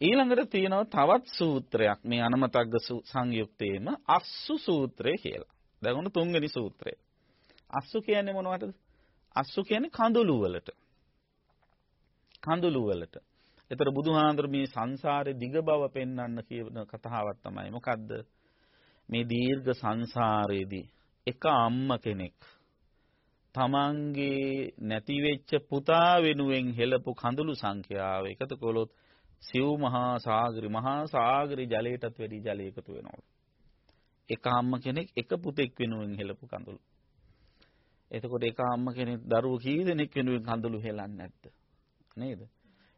S3: ඊළඟට තියෙනවා තවත් සූත්‍රයක් මේ අනමතග්ග සංයුක්තේම අස්සු සූත්‍රය කියලා. දැන් උණු තුන්වෙනි සූත්‍රය. අස්සු කියන්නේ මොනවටද? අස්සු කියන්නේ කඳුළු වලට. කඳුළු වලට. ඒතර බුදුහාඳුර මේ සංසාරේ දිග බව පෙන්වන්න කියන කතාවක් තමයි. මොකද්ද? මේ දීර්ඝ සංසාරේදී එක අම්ම කෙනෙක් තමන්ගේ නැති වෙච්ච පුතා වෙනුවෙන් හෙළපු කඳුළු සංඛ්‍යාව එකතු කළොත් සිව් මහා සාගරි මහා සාගරි ජලයටත් වැඩි ජලය එකතු වෙනවා. එක අම්ම කෙනෙක් එක පුතෙක් වෙනුවෙන් හෙළපු කඳුළු. එතකොට එක අම්ම කෙනෙක් දරුවෝ කී දෙනෙක් වෙනුවෙන් කඳුළු හෙලන්නේ නැද්ද? නේද?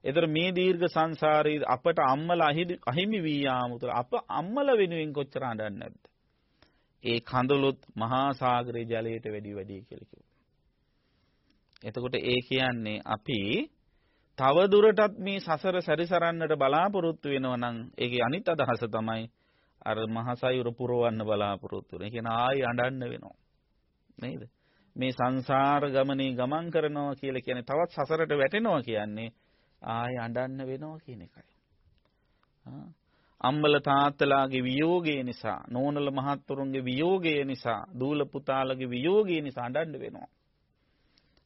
S3: ඒතර මේ දීර්ඝ සංසාරේ අපට අම්මලා අහිමි වී යාම තුළ අප අම්මලා වෙනුවෙන් කොච්චර අඬන්නේ නැද්ද? ඒ කඳුළුත් මහා සාගරයේ ජලයට වැඩි වැඩි කියලා කිව්වා. එතකොට ඒ කියන්නේ අපි තව දුරටත් මේ සසර සැරිසරන්නට බලාපොරොත්තු වෙනවා නම් ඒකේ අනිත් අදහස තමයි අර මහසයුර පුරවන්න බලාපොරොත්තු වෙන. ඒ කියන ආයි අඬන්න වෙනවා. නේද? මේ සංසාර ගමනේ ගමන් කරනවා කියලා කියන්නේ තවත් සසරට වැටෙනවා කියන්නේ ආයි අඬන්න වෙනවා කියන එකයි. අම්මල තාත්තලාගේ වියෝගය නිසා, නෝනල මහත්තුරුන්ගේ වියෝගය නිසා, දූල පුතාලගේ වියෝගය නිසා අඬන්න වෙනවා.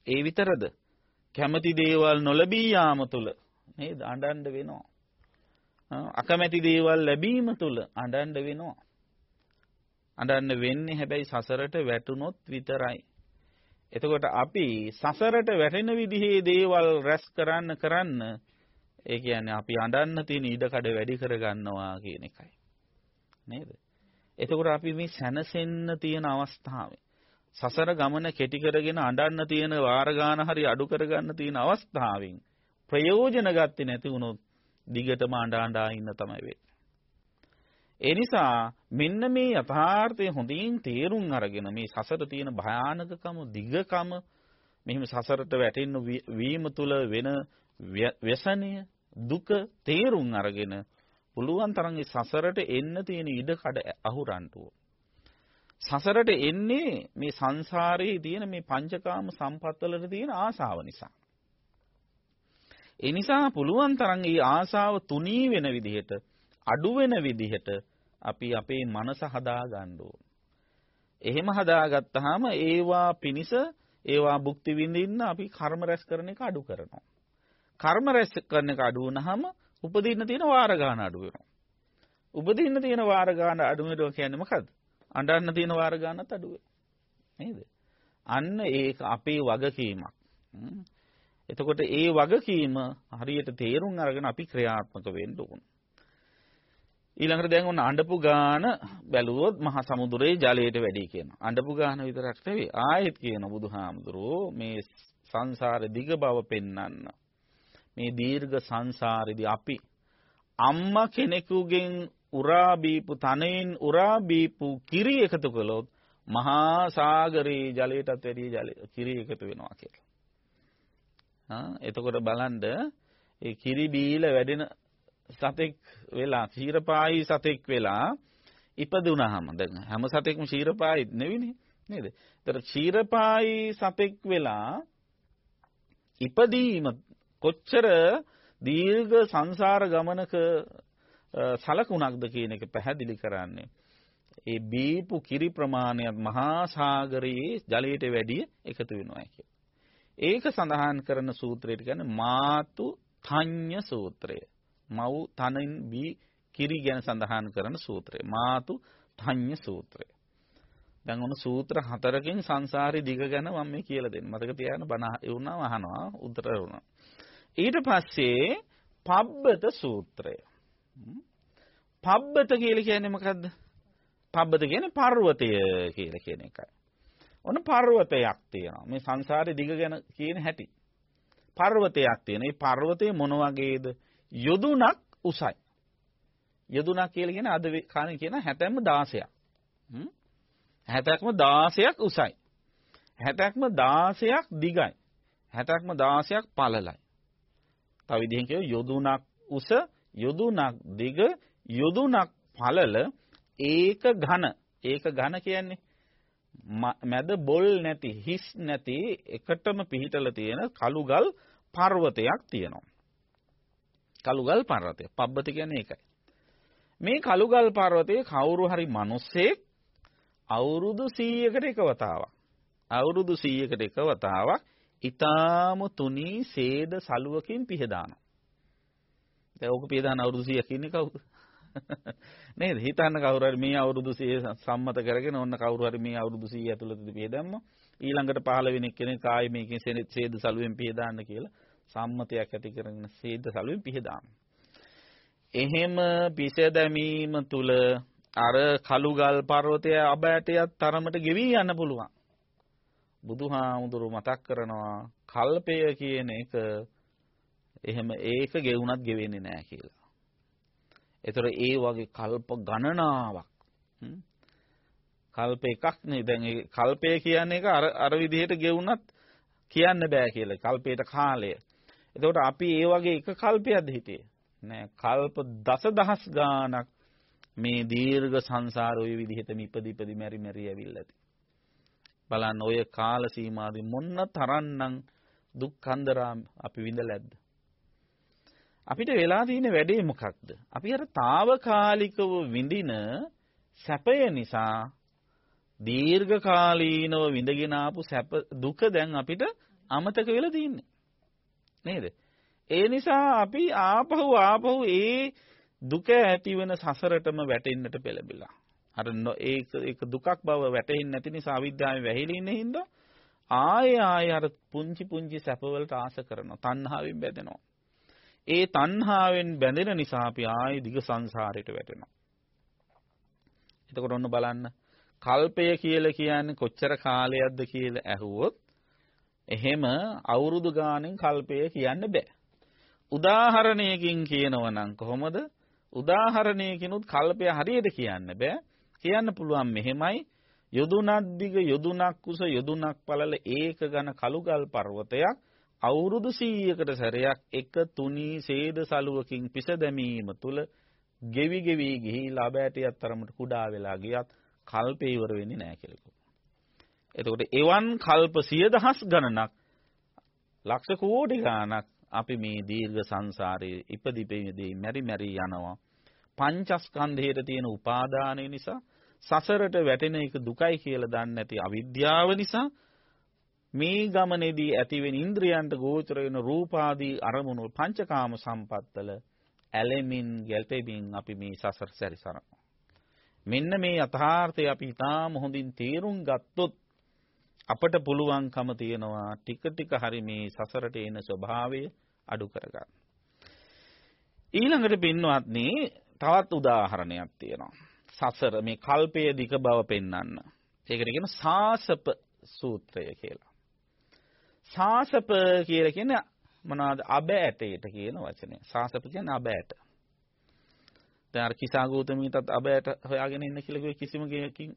S3: ඒ විතරද? කැමති දේවල් නොලැබී යාම තුල නේද අඬන්න වෙනවා. අකමැති දේවල් ලැබීම තුල අඬන්න වෙනවා. අඬන්න වෙන්නේ හැබැයි සසරට වැටුනොත් විතරයි. එතකොට අපි සසරට වැටෙන විදිහේ දේවල් රැස් කරන්න කරන්න ඒ කියන්නේ අපි අඬන්න තියෙන ඉඩකඩ වැඩි කරගන්නවා කියන එකයි. නේද? එතකොට අපි මේ සැනසෙන්න තියෙන අවස්ථාවේ සසර ගමන කෙටි කරගෙන අඬන්න තියෙන වාර ගාන හරි අඩු කරගන්න තියෙන අවස්ථාවෙන් ප්‍රයෝජන ගත්තේ නැති වුණොත් දිගටම අඬ අඬා ඉන්න තමයි වෙන්නේ. ඒ නිසා මෙන්න මේ යථාර්ථය හොඳින් තේරුම් අරගෙන මේ සසර තියෙන භයානකකම දිගකම මෙහිම සසරට වැටෙන්න වීම තුල වෙන ව්‍යසනය දුක තේරුම් අරගෙන පුළුවන් තරම් සසරට එන්න තියෙන ඉඩ කඩ අහුරන්න සසරට එන්නේ මේ සංසාරයේ තියෙන මේ පංචකාම සම්පත්වලට තියෙන ආසාව නිසා. ඒ නිසා පුළුවන් තරම් මේ ආසාව තුනී වෙන විදිහට අඩු වෙන විදිහට අපි අපේ මනස හදා ගන්න ඕන. එහෙම හදාගත්තාම ඒවා පිනිස ඒවා භුක්ති විඳින්න අපි කර්ම රැස් කරන එක අඩු කරනවා. කර්ම රැස් කරන එක අඩු වුනහම උපදින්න තියෙන වාර ගන්න අඩු වෙනවා. උපදින්න තියෙන වාර ගන්න අඩු වෙනවා කියන්නේ මොකද්ද? අඬන්න තියෙන වාර ගන්නත් අඩු නේද? අන්න ඒක අපේ වගකීමක්. එතකොට ඒ වගකීම හරියට තේරුම් අරගෙන අපි ක්‍රියාත්මක වෙන්න ඕන. ඊළඟට දැන් ඔන්න අඬපු ගාන බැලුවොත් මහා සමුද්‍රයේ ජලයට වැඩි කියනවා. අඬපු ගාන විතරක් නෙවෙයි ආයෙත් කියන බුදුහාමුදුරුවෝ මේ සංසාර දිග බව පෙන්වන්න. මේ දීර්ඝ සංසාරෙදී අපි අම්මා කෙනෙකුගෙන් උරා බීපු තනෙන් උරා බීපු කිරි එකතු කළොත් මහා සාගරයේ ජලයටත් වැඩිය ජල කිරි එකතු වෙනවා කියලා. ආ එතකොට බලන්න ඒ කිරි බීල වැඩෙන සතෙක් වෙලා ක්ෂීරපායි සතෙක් වෙලා ඉපදුනහම දැන් හැම සතෙක්ම ක්ෂීරපායි නෙවෙයිනේ නේද? ඒතර ක්ෂීරපායි සතෙක් වෙලා ඉපදීම කොච්චර දීර්ඝ සංසාර ගමනක සලකුණක්ද කියන එක පැහැදිලි කරන්නේ. ඒ බීපු කිරි ප්‍රමාණයත් මහා සාගරයේ ජලයට වැඩිය එකතු වෙනවා කියලා. ඒක සඳහන් කරන සූත්‍රයට කියන්නේ මාතු තඤ්ඤ සූත්‍රය. මව් තනින් බී කිරි ගැන සඳහන් කරන සූත්‍රය. මාතු තඤ්ඤ සූත්‍රය. දැන් ඔන්න සූත්‍ර හතරකින් සංසාරේ දිග ගැන මම මේ කියලා දෙන්න. මතක තියාගන්න බණ එවුණා අහනවා උත්තර වුණා. ඊට පස්සේ පබ්බත සූත්‍රය. පබ්බත කියලා කියන්නේ මොකද්ද? පබ්බත කියන්නේ පර්වතය කියලා කියන එකයි. ඔන්න පර්වතයක් තියෙනවා. මේ සංසාරේ දිග ගැන කියන හැටි. පර්වතයක් තියෙන. මේ පර්වතය මොන වගේද? යොදුනක් උසයි. යොදුනක් කියලා කියන්නේ අද කාලේ කියන 60ම 16ක්. 60ක්ම 16ක් උසයි. 60ක්ම 16ක් දිගයි. 60ක්ම 16ක් පළලයි. තව විදිහෙන් කියව යොදුනක් උස යොදුනක් දිග යොදුනක් පළල ඒක ඝන ඒක ඝන කියන්නේ මැද බොල් නැති හිස් නැති එකටම පිහිටලා තියෙන කළුගල් පර්වතයක් තියෙනවා කළුගල් පර්වතය. පබ්බති කියන්නේ ඒකයි. මේ කළුගල් පර්වතයේ කවුරු හරි මිනිස්සෙක් අවුරුදු 100කට එක වතාවක්. අවුරුදු 100කට එක වතාවක් ඊ타ම තුනී සේද සලුවකින් පිහදානවා දැන් ඕක පිහදාන අවුරුදු 100ක් ඉන්නේ කවුද? නේද? හිතන්න කවුරු හරි මේ අවුරුදු 100 සම්මත කරගෙන ඔන්න කවුරු හරි මේ අවුරුදු 100 ඇතුළතදී පිහදම්ම ඊළඟට 15 වෙනි කෙනෙක් ආයි මේකෙන් සේද සලුවෙන් පිහදාන්න කියලා සම්මතයක් ඇති කරගෙන සේද සලුවෙන් පිහදාන. එහෙම පිස දැමීම තුල අර කළුගල් පර්වතය අබෑටයක් තරමට ගෙවි යන්න පුළුවන්. බුදුහාමුදුරු මතක් කරනවා කල්පය කියන එක එහෙම ඒක ගෙවුනත් ගෙවෙන්නේ නැහැ කියලා. ඒතර ඒ වගේ කල්ප ගණනාවක් කල්ප එකක් නේ දැන් ඒ කල්පය කියන්නේ එක අර අර විදිහට ගෙවුනත් කියන්න බෑ කියලා කල්පයට කාලය. එතකොට අපි ඒ වගේ එක කල්පයක්ද හිටියේ නෑ කල්ප දසදහස් ගාණක් මේ දීර්ඝ සංසාර ඔය විදිහටම ඉපදි ඉපදි මෙරි මෙරි ඇවිල්ලා ඇති. බලන්න ඔය කාල සීමාවේ මොන්න තරම්නම් දුක් කන්දරා අපි විඳලාද? අපිට වෙලා තියෙන වැඩේ මොකක්ද? අපි අර తాවකාලිකව විඳින සැපය නිසා දීර්ඝ කාලීනව විඳගෙන ආපු සැප දුක දැන් අපිට අමතක වෙලා තින්නේ. නේද? ඒ නිසා අපි ආපහු ආපහු ඒ දුක ඇතිවන සසරටම වැටෙන්නට පෙළඹිලා. අර ඒක ඒක දුකක් බව වැටහෙන්නේ නැති නිසා අවිද්‍යාවෙන් වැහිලා ඉන්නේ හින්දා ආය ආය අර පුංචි පුංචි සැපවලට ආස කරනවා. තණ්හාවෙන් බැඳෙනවා. ඒ තණ්හාවෙන් බැඳෙන නිසා අපි ආයි දිග සංසාරයට වැටෙනවා. එතකොට ඔන්න බලන්න කල්පය කියලා කියන්නේ කොච්චර කාලයක්ද කියලා ඇහුවොත් එහෙම අවුරුදු ගානෙන් කල්පය කියන්න බෑ. උදාහරණයකින් කියනවා නම් කොහොමද? උදාහරණයකිනුත් කල්පය හරියට කියන්න බෑ. කියන්න පුළුවන් මෙහෙමයි යොදුනක් දිග යොදුනක් කුස යොදුනක් පළල ඒක ඝන කළුගල් පර්වතයක් අවුරුදු 100කට සැරයක් එක තුනී සේද සලුවකින් පිස දැමීම තුල ගෙවි ගෙවි ගිහිලා බෑටියක් තරමට කුඩා වෙලා ගියත් කල්පේ ඉවර වෙන්නේ නැහැ කියලා කිව්වා. එතකොට එවන් කල්ප සිය දහස් ගණනක් ලක්ෂ කෝටි ගණනක් අපි මේ දීර්ඝ සංසාරයේ ඉපදිපෙදී මෙරි මෙරි යනවා. පංචස්කන්ධයට තියෙන උපාදානය නිසා සසරට වැටෙන එක දුකයි කියලා දන්නේ නැති අවිද්‍යාව නිසා මේ ගමනේදී ඇතිවෙන ඉන්ද්‍රියන්ට ගෝචර වෙන රූපාදී අරමුණු පංචකාම සම්පත්තල ඇලෙමින් ගැල්පෙමින් අපි මේ සසර සැරිසරනවා. මෙන්න මේ යථාර්ථය අපි ඉතාම හොඳින් තේරුම් ගත්තොත් අපට පුළුවන්කම තියෙනවා ටික ටික හරි මේ සසරට එන ස්වභාවය අඩු කරගන්න. ඊළඟට පින්වත්නි තවත් උදාහරණයක් තියෙනවා. සසර මේ කල්පයේ දික බව පෙන්වන්න. ඒකට කියන සාසප සූත්‍රය කියලා. සාසප කියලා කියන්නේ මොනවාද අබ ඇටයට කියන වචනේ. සාසප කියන්නේ අබ ඇට. දැන් අර කිසాగෞතමීටත් අබ ඇට හොයාගෙන ඉන්න කියලා කිව්වේ කිසිම ගේකින්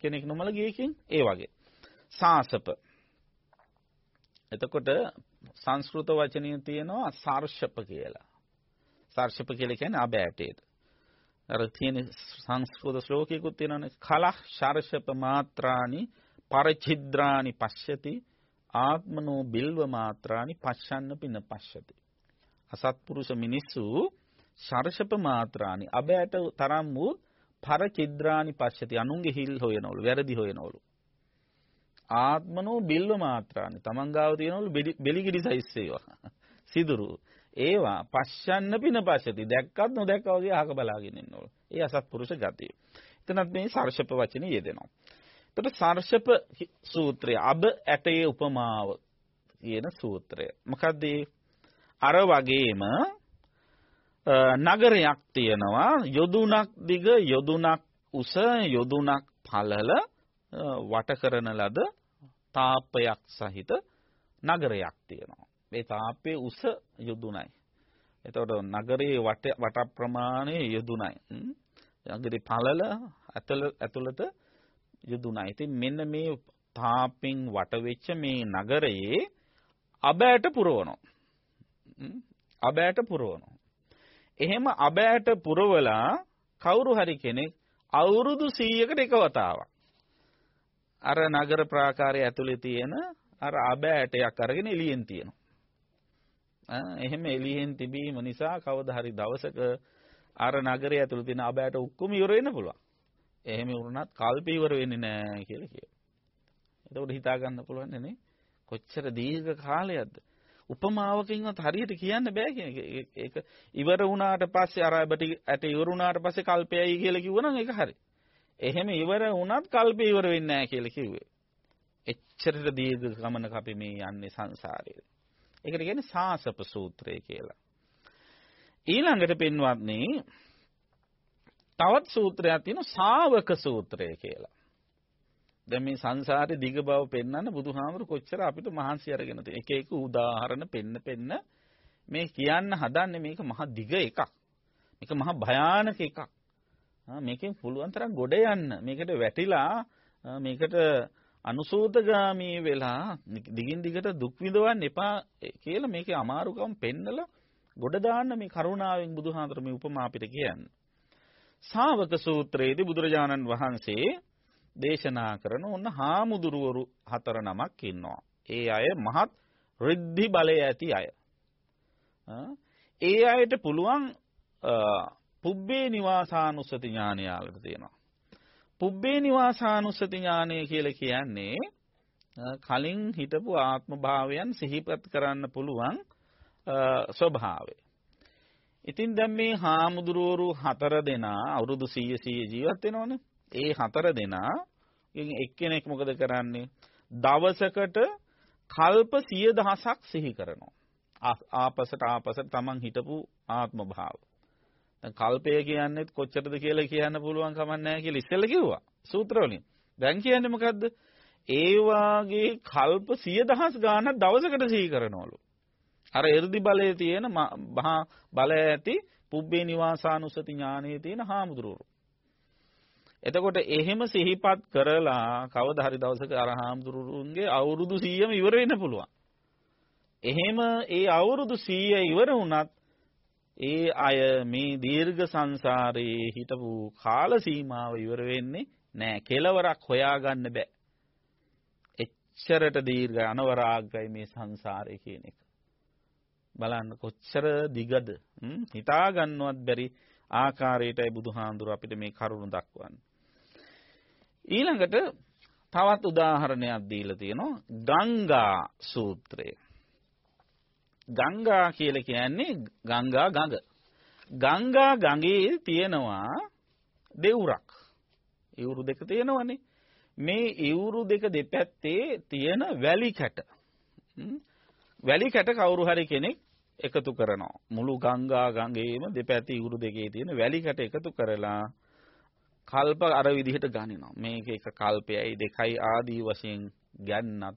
S3: කෙනෙක් නොමල ගේකින් ඒ වගේ. සාසප. එතකොට සංස්කෘත වචනිය තියෙනවා සර්ෂප කියලා. සර්ෂප කියලා කියන්නේ අබ ඇටේට. අර තියෙන සංස්කෘත ශ්ලෝකයකුත් තියෙනවානේ කලහ ශර්ෂප මාත්‍රානි පරචිද්‍රානි පශ්යති ආත්මනෝ බිල්ව මාත්‍රානි පස්සන්න පින පස්සති අසත්පුරුෂ මිනිස්සු ශර්ෂප මාත්‍රානි අබෑට තරම් වූ පරචිද්‍රානි පස්සති අනුන්ගේ හිල් හොයනවලු වැරදි හොයනවලු ආත්මනෝ බිල්ව මාත්‍රානි. තමන් ගාව තියෙනවලු බෙලිගිඩි සයිස් ඒවා. සිදුරු. ඒවා පස්සන්න පින පස්සති දැක්කත් නොදැක්කා වගේ අහක බලාගෙන ඉන්නවලු. ඒ අසත්පුරුෂ ගතිය. එතනත් මේ සර්ෂප වචනේ යෙදෙනවා. එතකොට සර්ෂප සූත්‍රය අබ ඇටයේ උපමාව කියන සූත්‍රය. මොකද්ද අර වගේම නගරයක් තියෙනවා. යොදුනක් දිග යොදුනක් උස යොදුනක් පළල වට කරන ලද තාපයක් සහිත නගරයක් තියෙනවා. මේ තාපයේ උස යොදුනයි. එතකොට නගරයේ වට වට ප්‍රමාණය යොදුනයි. නගරේ පළල ඇතුළත යුදුනා. ඉතින් මෙන්න මේ තාපෙන් වටවෙච්ච මේ නගරයේ අබෑට පුරවනවා. අබෑට පුරවනවා. එහෙම අබෑට පුරවලා කවුරු හරි කෙනෙක් අවුරුදු 100කට එක වතාවක් අර නගර ප්‍රාකාරය ඇතුලේ තියෙන අර අබෑටයක් අරගෙන එළියෙන් තියෙනවා. එහෙම එළියෙන් තිබීම නිසා කවදා හරි දවසක අර නගරය ඇතුළේ තියෙන අබෑට ඔක්කොම ඉවර වෙන්න පුළුවන්. එහෙම වුණත් කල්ප ඉවර වෙන්නේ නැහැ කියලා කියනවා. එතකොට හිතා ගන්න පුළුවන් නේ කොච්චර දීර්ඝ කාලයක්ද? උපමාවකින්වත් හරියට කියන්න බෑ කියන ඒක ඉවර වුණාට පස්සේ අර ඇබටි ඇට ඉවර වුණාට පස්සේ කල්පයයි කියලා කිව්වනම් ඒක හරි. එහෙම ඉවර වුණත් කල්පේ ඉවර වෙන්නේ නැහැ කියලා කිව්වේ. එච්චරට දීර්ඝ ගමනක අපි මේ යන්නේ සංසාරේ. ඒකට කියන්නේ සාසප සූත්‍රය කියලා. ඊළඟට පින්වත්නි තවත් සූත්‍රයක් තියෙනවා ශාවක සූත්‍රය කියලා. දැන් මේ සංසාරේ දිග බව පෙන්වන්න බුදුහාමුදුරු කොච්චර අපිට මහන්සි අරගෙන තියෙන එක එක උදාහරණ පෙන්න පෙන්න මේ කියන්න හදන්නේ මේක මහ දිග එකක්. මේක මහ භයානක එකක්. මේකෙන් පුළුවන් තරම් ගොඩ යන්න. මේකට වැටිලා මේකට අනුසෝතගාමී වෙලා දිගින් දිගට දුක් විඳවන්න එපා කියලා මේකේ අමාරුකම් පෙන්නලා ගොඩ දාන්න මේ කරුණාවෙන් බුදුහාමුදුරු මේ උපමා අපිට කියන්නේ. ශාවක සූත්‍රයේදී බුදුරජාණන් වහන්සේ දේශනා කරන ඔන්න හාමුදුරුවරු හතර නමක් ඉන්නවා. ඒ අය මහත් රිද්ධි බලය ඇති අය. ඒ අයට පුළුවන් පුබ්බේ නිවාසානුස්සති ඥානය යාලට තියෙනවා. පුබ්බේ නිවාසානුස්සති ඥානය කියලා කියන්නේ කලින් හිටපු ආත්ම භාවයන් සිහිපත් කරන්න පුළුවන් ස්වභාවය. ඉතින් දැන් මේ හාමුදුරුවරු හතර දෙනා අවුරුදු 100 100 ජීවත් වෙනවනේ. ඒ හතර දෙනා එක්කෙනෙක් මොකද කරන්නේ? දවසකට කල්ප 10000ක් සිහි කරනවා. ආපසට ආපසට තමන් හිටපු ආත්ම භාව. දැන් කල්පය කියන්නේ කොච්චරද කියලා කියන්න පුළුවන් කමක් නැහැ කියලා ඉස්සෙල්ලා කිව්වා. සූත්‍ර වලින්. දැන් කියන්නේ මොකද්ද? ඒ වාගේ කල්ප 10000 ගාණක් දවසකට සිහි කරනවලු. අර එ르දි බලයේ තියෙන මහා බලය ඇති පුබ්බේ නිවාසානුසති ඥානයේ තියෙන හාමුදුරුවෝ. එතකොට එහෙම සිහිපත් කරලා කවදා හරි දවසක අර හාමුදුරුවන්ගේ අවුරුදු 100ම ඉවර වෙන්න පුළුවන්. එහෙම ඒ අවුරුදු 100 ඉවර වුණත් ඒ අය මේ දීර්ඝ සංසාරයේ හිටපු කාල සීමාව ඉවර වෙන්නේ නෑ. කෙලවරක් හොයාගන්න බෑ. එච්චරට දීර්ඝ අනවරාග්ගයි මේ සංසාරය කියන එක. බලන්න කොච්චර දිගද හිතා ගන්නවත් බැරි ආකාරයටයි බුදුහාඳුර අපිට මේ කරුණ දක්වන්නේ ඊළඟට තවත් උදාහරණයක් දීලා තියෙනවා ගංගා සූත්‍රය ගංගා කියලා කියන්නේ ගංගා ගඟ. ගංගා ගඟේ තියෙනවා දෙවුරක්. ඉවුරු දෙක තියෙනවනේ. මේ ඉවුරු දෙක දෙපැත්තේ තියෙන වැලි කැට. වැලි කැට කවුරු හරි කෙනෙක් එකතු කරනවා. මුළු ගංගා ගඟේම දෙපැති ඉවුරු දෙකේ තියෙන වැලි කැට එකතු කරලා කල්ප අර විදිහට ගනිනවා. මේක එක කල්පයයි දෙකයි ආදී වශයෙන් ගන්නත්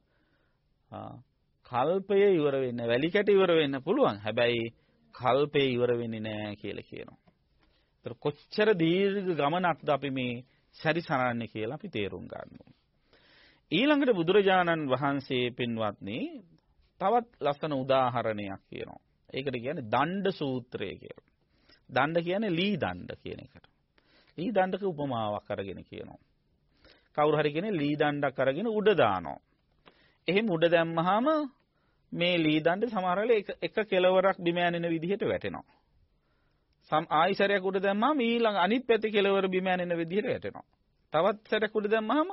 S3: කල්පය ඉවර වෙන්න වැලි කැට ඉවර වෙන්න පුළුවන්. හැබැයි කල්පය ඉවර වෙන්නේ නැහැ කියලා කියනවා. ඒතර කොච්චර දීර්ඝ ගමනක්ද අපි මේ සැරිසරන්නේ කියලා අපි තේරුම් ගන්න ඊළඟට බුදුරජාණන් වහන්සේ පින්වත්නි තවත් ලස්සන උදාහරණයක් කියනවා. ඒකට කියන්නේ දණ්ඩ සූත්‍රය කියලා. දණ්ඩ කියන්නේ ලී දණ්ඩ කියන එකට. ලී දණ්ඩක උපමාවක් අරගෙන කියනවා. කවුරු හරි කෙනෙක් ලී දණ්ඩක් අරගෙන උඩ දානවා. එහෙම උඩ දැම්මහම මේ ලී දණ්ඩ සමහර වෙලාවට එක කෙලවරක් බිම යනින විදිහට වැටෙනවා. සම් ආයිසරයක් උඩ දැම්මම ඊළඟ අනිත් පැත්තේ කෙලවර බිම යනින විදිහට වැටෙනවා. තවත් සැරයක් උඩ දැම්මම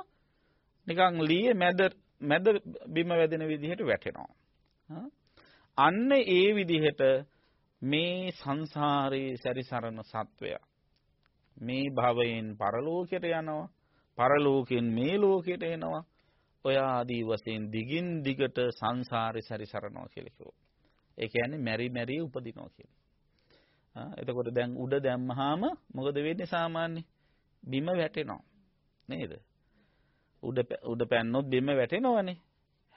S3: නිකන් ලීයේ මැද මැද බිම වැදෙන විදිහට වැටෙනවා. අන්න ඒ විදිහට මේ සංසාරේ සැරිසරන සත්වයා මේ භවයෙන් පරලෝකයට යනවා පරලෝකෙන් මේ ලෝකයට එනවා ඔය ආදී වශයෙන් දිගින් දිගට සංසාරේ සැරිසරනවා කියලා කිව්වා. ඒ කියන්නේ මෙරි මෙරි උපදිනවා කියලා. ආ එතකොට දැන් උඩ දැම්මහම මොකද වෙන්නේ සාමාන්‍ය බිම වැටෙනවා. නේද? උඩ උඩ පැන්නොත් බිම වැටෙනවනේ.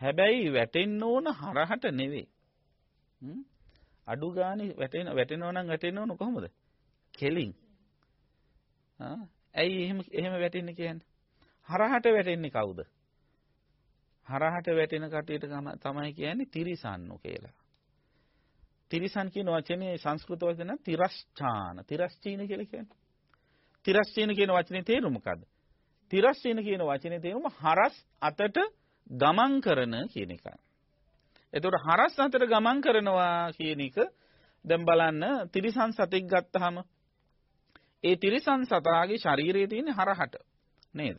S3: හැබැයි වැටෙන්න ඕන හරහට නෙවෙයි. අඩු ගානේ වැටෙන වැටෙනව නම් වැටෙන්න ඕන කොහොමද? කෙලින්. ආ ඇයි එහෙම එහෙම වැටෙන්නේ කියන්නේ? හරහට වැටෙන්නේ කවුද? හරහට වැටෙන කටියට තමයි කියන්නේ තිරිසන්නු කියලා. තිරිසන් කියන වචනේ සංස්කෘත වචන තිරස්චාන. තිරස්චීන කියලා කියන්නේ. තිරස්චීන කියන වචනේ තේරුම මොකද්ද? තිරස්චීන කියන වචනේ තේරුම හරස් අතට ගමන් කරන කියන එකයි. එතකොට හරස් අතට ගමන් කරනවා කියන එක දැන් බලන්න තිරිසන් සතෙක් ගත්තාම ඒ තිරිසන් සතාගේ ශරීරයේ තියෙන හරහට නේද?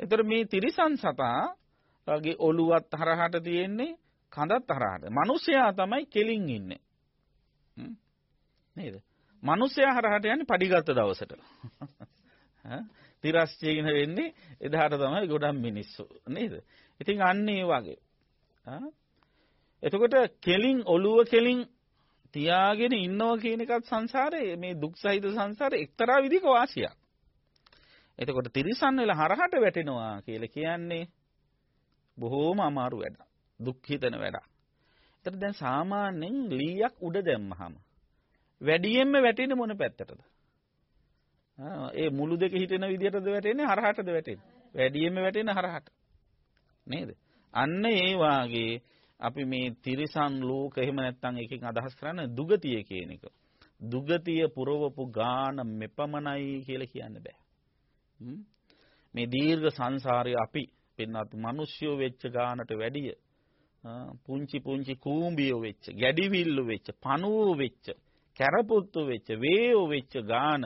S3: එතකොට මේ තිරිසන් සතාගේ ඔළුවත් හරහට තියෙන්නේ කඳත් හරහට. මිනිසයා තමයි කෙලින් ඉන්නේ. නේද? මිනිසයා හරහට යන්නේ පඩිගත් දවසට. තිරස්චීන වෙන්නේ එදාට තමයි ගොඩක් මිනිස්සු නේද? ඉතින් අන්න ඒ වගේ. එතකොට කෙලින් ඔළුව කෙලින් තියාගෙන ඉන්නවා කියන එකත් සංසාරේ මේ දුක් සහිත සංසාරේ එක්තරා විදිහක වාසියක්. එතකොට තිරිසන් වෙලා හරහට වැටෙනවා කියලා කියන්නේ බොහෝම අමාරු වැඩක්. දුක් හිතන වැඩක්. ඒතර දැන් සාමාන්‍යයෙන් ලීයක් උඩ දැම්මහම වැඩියෙන්ම වැටෙන්නේ මොන පැත්තටද? ඒ මුළු දෙක හිටෙන විදිහටද වැටෙන්නේ හරහටද වැටෙන්නේ? වැඩියෙන්ම වැටෙන්නේ හරහට. නේද? අන්න ඒ වාගේ අපි මේ තිරිසන් ලෝක එහෙම නැත්නම් එකකින් අදහස් කරන්නේ දුගතිය කියන එක. දුගතිය පුරවපු ගාන මෙපමණයි කියලා කියන්න බෑ. මේ දීර්ඝ සංසාරයේ අපි පින්නත් මිනිස්සුયો වෙච්ච ගානට වැඩිය පුංචි පුංචි කූඹියෝ වෙච්ච, ගැඩිවිල්ලු වෙච්ච, පණුවෝ වෙච්ච, කැරපොත්තු වෙච්ච, වේයෝ වෙච්ච ගාන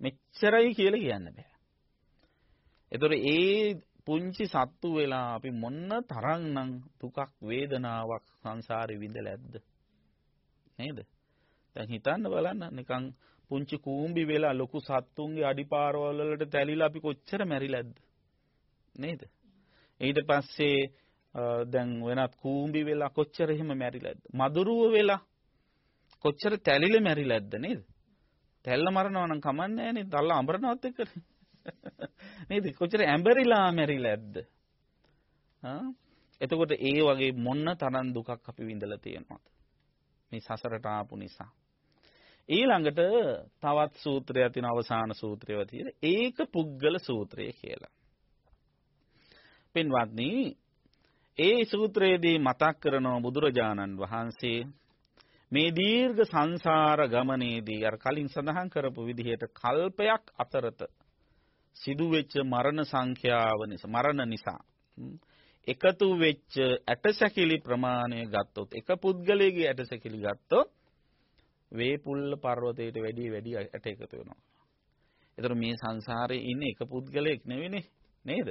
S3: මෙච්චරයි කියලා කියන්න බෑ. ඒතොර ඒ පුංචි සත්තු වෙලා අපි මොන්න තරම්නම් දුකක් වේදනාවක් සංසාරේ විඳලා ඇද්ද? නේද? දැන් හිතන්න බලන්න නිකන් පුංචි කූඹි වෙලා ලොකු සත්තුන්ගේ අඩිපාරවල් වලට තැලිලා අපි කොච්චර මැරිලාද? නේද? ඊට පස්සේ දැන් වෙනත් කූඹි වෙලා කොච්චර එහෙම මැරිලාද? මදුරුව වෙලා කොච්චර තැලිලා මැරිලාද නේද? තැල්ල මරනවා නම් කමන්නේ නැහැ නේද? තල්ල අඹරනවත් එක්කනේ. නේද? කොච්චර ඇඹරිලා මැරිලා ඇද්ද? ආ එතකොට ඒ වගේ මොන්න තරම් දුකක් අපි විඳලා තියෙනවද? මේ සසරට ආපු නිසා. ඊළඟට තවත් සූත්‍රයක් තියෙන අවසාන සූත්‍රය තියෙන ඒක පුද්ගල සූත්‍රය කියලා. පින්වත්නි ඒ සූත්‍රයේදී මතක් කරන බුදුරජාණන් වහන්සේ මේ දීර්ඝ සංසාර ගමනේදී අර කලින් සඳහන් කරපු විදිහට කල්පයක් අතරත සිදුවෙච්ච මරණ සංඛ්‍යාව නිසා මරණ නිසා එකතු වෙච්ච ඇටසැකිලි ප්‍රමාණය ගත්තොත් එක පුද්ගලයෙක්ගේ ඇටසැකිලි ගත්තොත් වේපුල්ල පර්වතයට වැඩි වැඩි ඇට එකතු වෙනවා. ඒතර මේ සංසාරේ ඉන්නේ එක පුද්ගලයෙක් නෙවෙයිනේ නේද?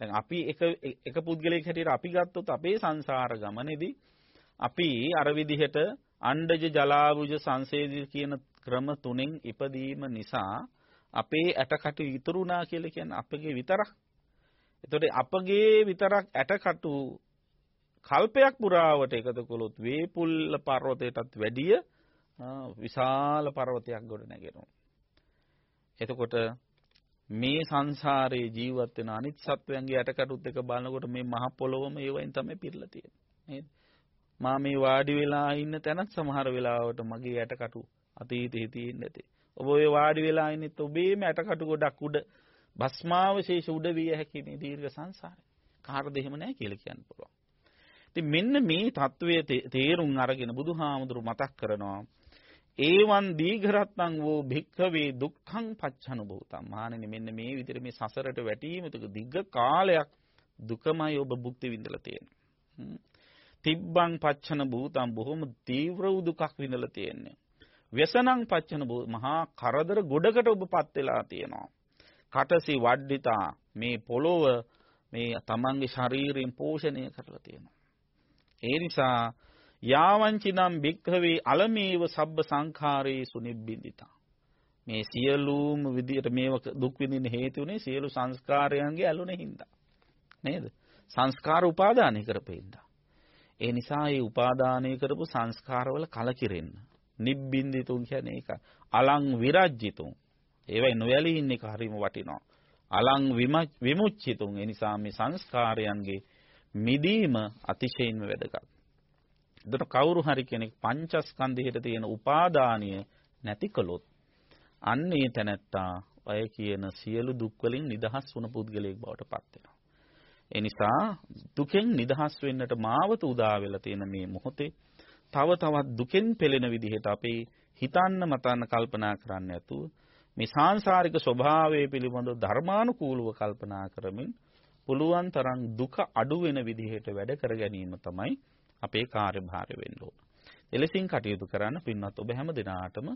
S3: දැන් අපි එක එක පුද්ගලයෙක් හැටියට අපි ගත්තොත් අපේ සංසාර ගමනේදී අපි අර විදිහට අණ්ඩජ ජලාවුජ සංසේදී කියන ක්‍රම තුනෙන් ඉපදීම නිසා අපේ ඇටකටු ඉතුරුනා කියලා කියන්නේ අපගේ විතරක්. එතකොට අපගේ විතරක් ඇටකටු කල්පයක් පුරාවට එකතු කළොත් වේපුල්ල පර්වතයටත් වැඩිය විශාල පර්වතයක් ගොඩ නැගෙනවා. එතකොට මේ සංසාරේ ජීවත් වෙන අනිත් සත්වයන්ගේ ඇටකටුත් එක බලනකොට මේ මහ පොළොවම ඒ වයින් තමයි පිරලා තියෙන්නේ. නේද? මා මේ වාඩි වෙලා ඉන්න තැනත් සමහර වෙලාවට මගේ යටකටු අතීතේ තියෙන්නේ නැති. ඔබ ඔය වාඩි වෙලා ඉන්නෙත් ඔබේම යටකටු ගොඩක් උඩ භස්මාවශේෂ උඩ විය හැකි මේ දීර්ඝ සංසාරේ. කාටද එහෙම නැහැ කියලා කියන්න පුළුවන්. ඉතින් මෙන්න මේ தત્ත්වයේ තේරුම් අරගෙන බුදුහාමුදුරු මතක් කරනවා ඒවන් දීඝරත්නං වූ භික්ඛවේ දුක්ඛං පච්චනුභූතං මහණෙනි මෙන්න මේ විදිහට මේ සසරට වැටීම තුක දිග්ග කාලයක් දුකමයි ඔබ භුක්ති විඳලා තියෙන්නේ. තිබ්බං පච්චන භූතං බොහොම තීව්‍ර වූ දුකක් විඳලා තියෙන්නේ. ව්‍යසනං පච්චන මහා කරදර ගොඩකට ඔබපත් වෙලා තියෙනවා. කටසි වඩ්ඩිතා මේ පොළොව මේ තමන්ගේ ශරීරයෙන් පෝෂණය කරලා තියෙනවා. ඒ නිසා යාවංචිනම් භික්ඛවේ අලමේව සබ්බ සංඛාරේසු නිබ්බින්දිතා. මේ සියලුම විදියට මේව දුක් විඳින්න හේතුනේ සියලු සංස්කාරයන්ගේ ඇලුනේ හින්දා. නේද? සංස්කාර උපාදානය කරපෙන්දා. ඒ නිසා මේ උපාදානය කරපු සංස්කාරවල කලකිරෙන්න. නිබ්බින්දිතුන් කියන්නේ ඒක. අලං විරජ්ජිතුන්. ඒවයි නොයලී ඉන්න එක හරිම වටිනවා. අලං විමුච්චිතුන්. ඒ නිසා මේ සංස්කාරයන්ගේ මිදීම අතිශයින්ම වැදගත්. එතකොට කවුරු හරි කෙනෙක් පංචස්කන්ධයට තියෙන උපාදානිය නැති කළොත් අන්නේ තැනැත්තා ඔය කියන සියලු දුක් වලින් නිදහස් වුණ පුද්ගලයෙක් බවට පත් වෙනවා. ඒ නිසා දුකෙන් නිදහස් වෙන්නට මාවත උදා වෙලා තියෙන මේ මොහොතේ තව තවත් දුකෙන් පෙළෙන විදිහට අපේ හිතන්න මතන්න කල්පනා කරන්න නැතුව මේ සාංශාරික ස්වභාවය පිළිබඳව ධර්මානුකූලව කල්පනා කරමින් පුළුවන් තරම් දුක අඩු වෙන විදිහට වැඩ කර ගැනීම තමයි අපේ කාර්යභාරය වෙන්න ඕන. එලෙසින් කටයුතු කරන්න පින්වත් ඔබ හැම දිනාටම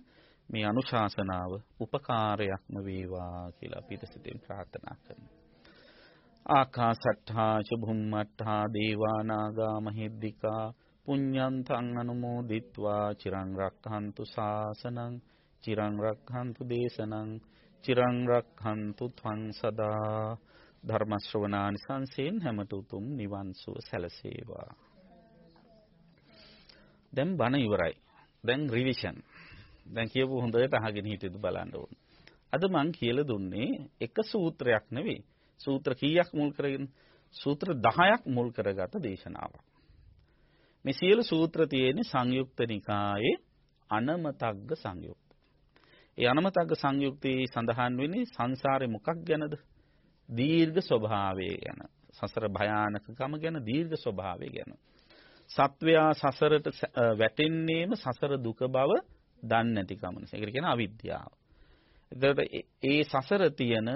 S3: මේ අනුශාසනාව උපකාරයක්ම වේවා කියලා අපි සිතින් ප්‍රාර්ථනා කරනවා. ආකාසට්ඨා චුම්මට්ඨා දේවා නාග මහිද්దికා පුඤ්ඤන්තං අනුමෝදිත්වා චිරං රක්ඛන්තු ශාසනං චිරං රක්ඛන්තු දේශනං චිරං රක්ඛන්තු ත්වං සදා ධර්ම ශ්‍රවණානිසංසයෙන් හැමත උතුම් නිවන් සුව සැලසේවා දැන් බණ ඉවරයි. දැන් රිවිෂන්. දැන් කියපු හොඳට අහගෙන හිටියද බලන්න ඕන. අද මං කියලා දුන්නේ එක සූත්‍රයක් නෙවෙයි. සූත්‍ර කීයක් මුල් කරගෙන? සූත්‍ර 10ක් මුල් කරගත දේශනාවක්. මේ සියලු සූත්‍ර තියෙන්නේ සංයුක්ත නිකායේ අනමතග්ග සංයුක්ත. ඒ අනමතග්ග සංයුක්තයේ සඳහන් වෙන්නේ සංසාරේ මොකක් ගැනද? දීර්ඝ ස්වභාවය ගැන. සසර භයානකකම ගැන දීර්ඝ ස්වභාවය ගැන. සත්වයා සසරට වැටෙන්නේම සසර දුක බව දන්නේ නැතිකම නිසා. ඒකට කියන අවිද්‍යාව. එතකොට ඒ සසර තියෙන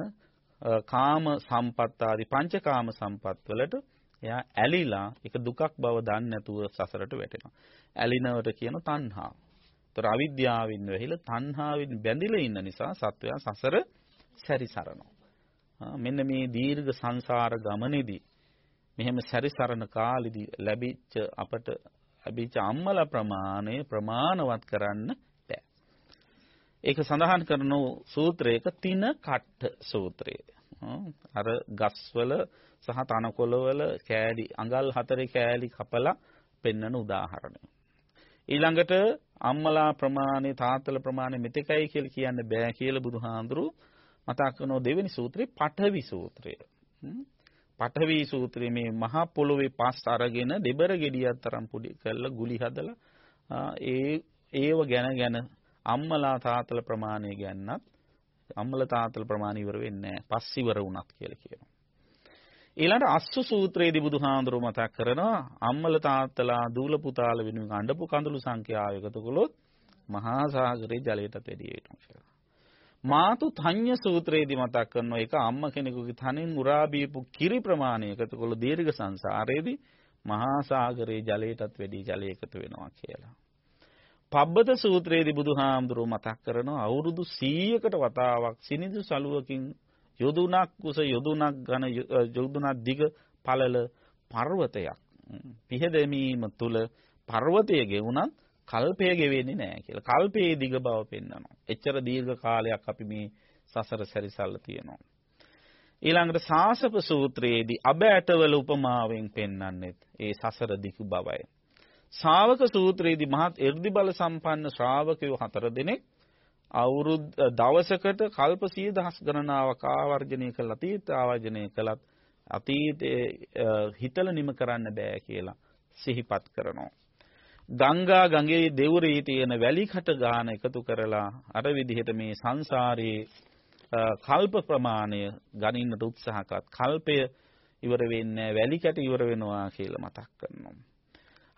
S3: කාම සම්පත් ආදී පංචකාම සම්පත් වලට එයා ඇලිලා ඒක දුකක් බව දන්නේ නැතුව සසරට වැටෙනවා. ඇලිනවට කියන තණ්හාව. ඒතර අවිද්‍යාවෙන් වෙහිලා තණ්හාවෙන් බැඳිලා ඉන්න නිසා සත්වයා සසර සැරිසරනවා. මෙන්න මේ දීර්ඝ සංසාර ගමනේදී මෙහෙම සැරිසරන කාලෙදි ලැබිච්ච අපට ලැබිච්ච අම්මලා ප්‍රමාණය ප්‍රමාණවත් කරන්න බෑ. ඒක සඳහන් කරන සූත්‍රයක තින කට්ට සූත්‍රය. අර ගස්වල සහ තනකොළවල කෑලි අඟල් හතරේ කෑලි කපලා පෙන්වන උදාහරණය. ඊළඟට අම්මලා ප්‍රමාණය තාත්තල ප්‍රමාණය මෙතෙකයි කියලා කියන්න බෑ කියලා බුදුහාඳුරු මතක් කරන දෙවෙනි සූත්‍රේ පඨවි සූත්‍රය. පඨවි සූත්‍රයේ මේ මහා පොළොවේ පස් අරගෙන දෙබර ගෙඩියක් තරම් පොඩි කරලා ගුලි හදලා ඒ ඒව ගැන ගැන අම්මලා තාත්තල ප්‍රමාණය ගැනත් අම්මලා තාත්තල ප්‍රමාණය ඉවර වෙන්නේ නැහැ. පස් ඉවර වුණත් කියලා කියනවා. ඊළඟ අස්සු සූත්‍රයේදී බුදුහාඳුරු මතක් කරනවා අම්මල තාත්තලා දූල පුතාල වෙනුවෙන් අඬපු කඳුළු සංඛ්‍යාව එකතු කළොත් මහා සාගරේ ජලයටත් වැඩි වෙනවා. මාතු තඤ්ඤ සූත්‍රයේදී මතක් කරන එක අම්මා කෙනෙකුගේ තනෙන් උරා බීපු කිරි ප්‍රමාණය එකතු කළ දීර්ඝ සංසාරයේදී මහා සාගරයේ ජලයටත් වැඩි ජලය එකතු වෙනවා කියලා. පබ්බත සූත්‍රයේදී බුදුහාමුදුරුව මතක් කරනවා අවුරුදු 100කට වතාවක් සිනිඳු සලුවකින් යොදුනක් කුස යොදුනක් ඝන යොදුනක් දිග පළල පර්වතයක් පිහදැමීම තුල පර්වතය ගෙවුනත් කල්පය ගෙවෙන්නේ නැහැ කියලා. කල්පයේ දිග බව පෙන්වනවා. එච්චර දීර්ඝ කාලයක් අපි මේ සසර සැරිසල්ලා තියෙනවා. ඊළඟට සාසප සූත්‍රයේදී අබ ඇටවල උපමාවෙන් පෙන්වන්නේ ඒ සසර දිගු බවයි. ශාවක සූත්‍රයේදී මහත් එර්ධි බල සම්පන්න ශ්‍රාවකයෝ හතර දෙනෙක් අවුරුදු දවසකට කල්ප 10000 ගණනාවක් ආවර්ජනය කළා අතීත ආවර්ජනය කළත් අතීතයේ හිතල නිම කරන්න බෑ කියලා සිහිපත් කරනවා. ගංගා ගඟේ දෙවුරේ තියෙන වැලි කට ගාන එකතු කරලා අර විදිහට මේ සංසාරයේ කල්ප ප්‍රමාණය ගණින්නට උත්සාහ කරත් කල්පය ඉවර වෙන්නේ වැලි කැට ඉවර වෙනවා කියලා මතක් කරනවා.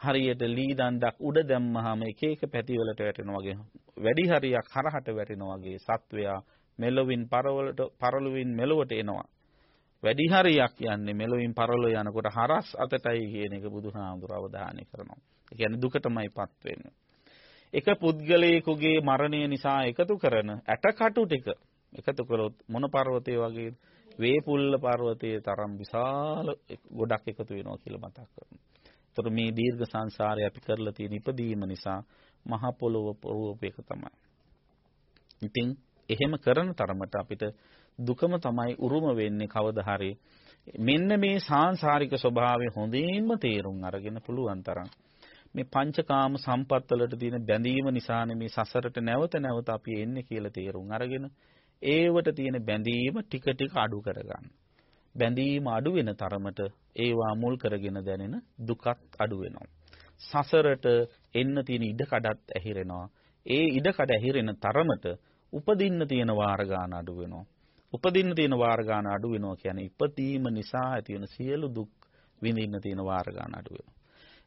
S3: හරියට ලී දණ්ඩක් උඩ දැම්මහම එක එක පැතිවලට වැටෙනවා වගේ වැඩි හරියක් හරහට වැටෙනවා වගේ සත්වයා මෙලොවින් පරවලට පරලොවින් මෙලොවට එනවා. වැඩි හරියක් යන්නේ මෙලොවින් පරලොව යනකොට හරස් අතටයි කියන එක බුදුහාමුදුර අවධානය කරනවා. ඒ කියන්නේ දුකටමයිපත් වෙන්නේ. එක පුද්ගලයෙකුගේ මරණය නිසා එකතු කරන ඇටකටු ටික එකතු කළොත් මොන පර්වතය වගේ වේපුල්ල පර්වතයේ තරම් විශාල ගොඩක් එකතු වෙනවා කියලා මතක් කරනවා. ඒතර මේ දීර්ඝ සංසාරය අපි කරලා තියෙන ඉපදීම නිසා මහ පොළොව පොරෝප එක තමයි. ඉතින් එහෙම කරන තරමට අපිට දුකම තමයි උරුම වෙන්නේ කවදා හරි මෙන්න මේ සාංශාරික ස්වභාවය හොඳින්ම තේරුම් අරගෙන පුළුවන් තරම් මේ පංචකාම සම්පත් වලට තියෙන බැඳීම නිසානේ මේ සසරට නැවත නැවත අපි එන්නේ කියලා තේරුම් අරගෙන ඒවට තියෙන බැඳීම ටික ටික අඩු කරගන්න. බැඳීම අඩු වෙන තරමට ඒවා මුල් කරගෙන දැනෙන දුකත් අඩු වෙනවා. සසරට එන්න තියෙන ඉඩ කඩත් ඇහිරෙනවා. ඒ ඉඩ කඩ ඇහිරෙන තරමට උපදින්න තියෙන වාර ගන්න අඩු වෙනවා. උපදින්න තියෙන වාර ගන්න අඩු වෙනවා කියන්නේ ඉපදීම නිසා ඇති වෙන සියලු දුක් විඳින්න තියෙන වාර ගන්න අඩු වෙනවා.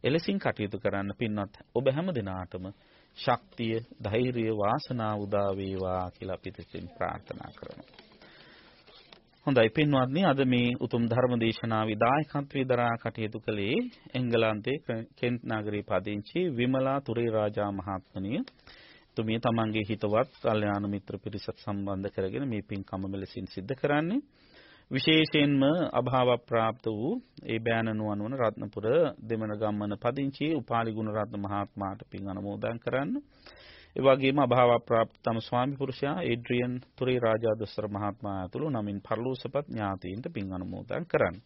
S3: එලෙසින් කටයුතු කරන්න පින්වත් ඔබ හැම දිනාටම ශක්තිය, ධෛර්යය, වාසනාව උදා වේවා කියලා අපි දෙකින් ප්‍රාර්ථනා කරනවා. හොඳයි පින්වත්නි අද මේ උතුම් ධර්ම දේශනාවේ දායකත්වයේ දරා කටයුතු කළේ එංගලන්තයේ කෙන්ට් නගරයේ පදිංචි විමලා තුරේ රාජා මහත්මනිය. තුමිය තමන්ගේ හිතවත් කල්යාණ මිත්‍ර පිරිසක් සම්බන්ධ කරගෙන මේ පින්කම මෙලෙසින් සිද්ධ කරන්නේ. විශේෂයෙන්ම අභාව ප්‍රාප්ත වූ ඒ බෑනනුවන් වන රත්නපුර දෙමළ ගම්මන පදිංචි උපාලි ගුණරත්න මහත්මයාට පින් අනුමෝදන් කරන්න. ඒ වගේම අභාව ප්‍රාප්ත තම ස්වාමි පුරුෂයා ඒඩ්‍රියන් තුරේ රාජාදස්තර මහත්මයා ඇතුළු නමින් පරලෝසපත් ඥාතීන්ට පින් අනුමෝදන් කරන්න.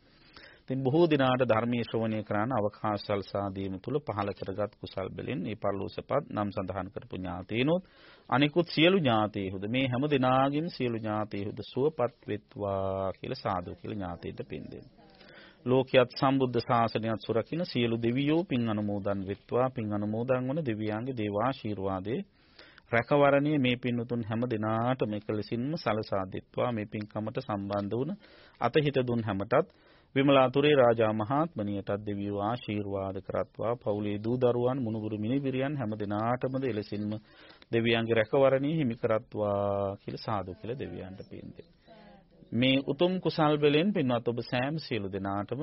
S3: ඉතින් බොහෝ දිනාට ධර්මයේ ශ්‍රවණය කරන්න අවකාශ සල්සා දීම තුල පහල කරගත් කුසල් බෙලෙන් මේ පරලෝසපත් නම් සඳහන් කරපු ඥාතීනොත් අනිකුත් සියලු ඥාතීහුද? මේ හැම දිනාගින් සියලු ඥාතීහුද සුවපත් වෙත්වා කියලා සාදු කියලා ඥාතීන්ට පින් දෙන්න. ලෝකයක් සම්බුද්ධ ශාසනයත් සුරකින්න සියලු දෙවියෝ පින් අනුමෝදන් වෙත්වා. පින් අනුමෝදන් වන දෙවියන්ගේ දේවාශීර්වාදේ රැකවරණය මේ පින්වතුන් හැම දිනාටම එකලෙසින්ම සලසා දෙත්වා. මේ පින්කමට සම්බන්ධ වුණ අතහිත දුන් හැමටත් විමලාතුරේ රාජා මහත්මනියටත් දෙවියෝ ආශිර්වාද කරත්වා. පවුලේ දූ දරුවන් මුණුබුරු මිනිබිරියන් හැම දිනාටම එලෙසින්ම දෙවියන්ගේ රැකවරණය හිමි කරත්වා කියලා සාදු කියලා දෙවියන්ට පින් මේ උතුම් කුසල් බලෙන් පින්වත් ඔබ සෑම සියලු දෙනාටම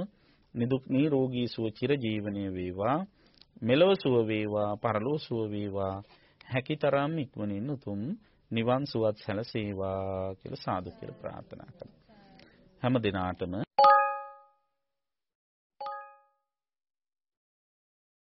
S3: නිදුක් නිරෝගී සුව චිර ජීවනයේ වේවා. මෙලව සුව වේවා පරලෝ සුව වේවා. හැකිතරම් ඉක්මනින් උතුම් නිවන් සුවත් සැලසේවා කියලා සාදු කියලා ප්‍රාර්ථනා කරනවා. හැම දිනාටම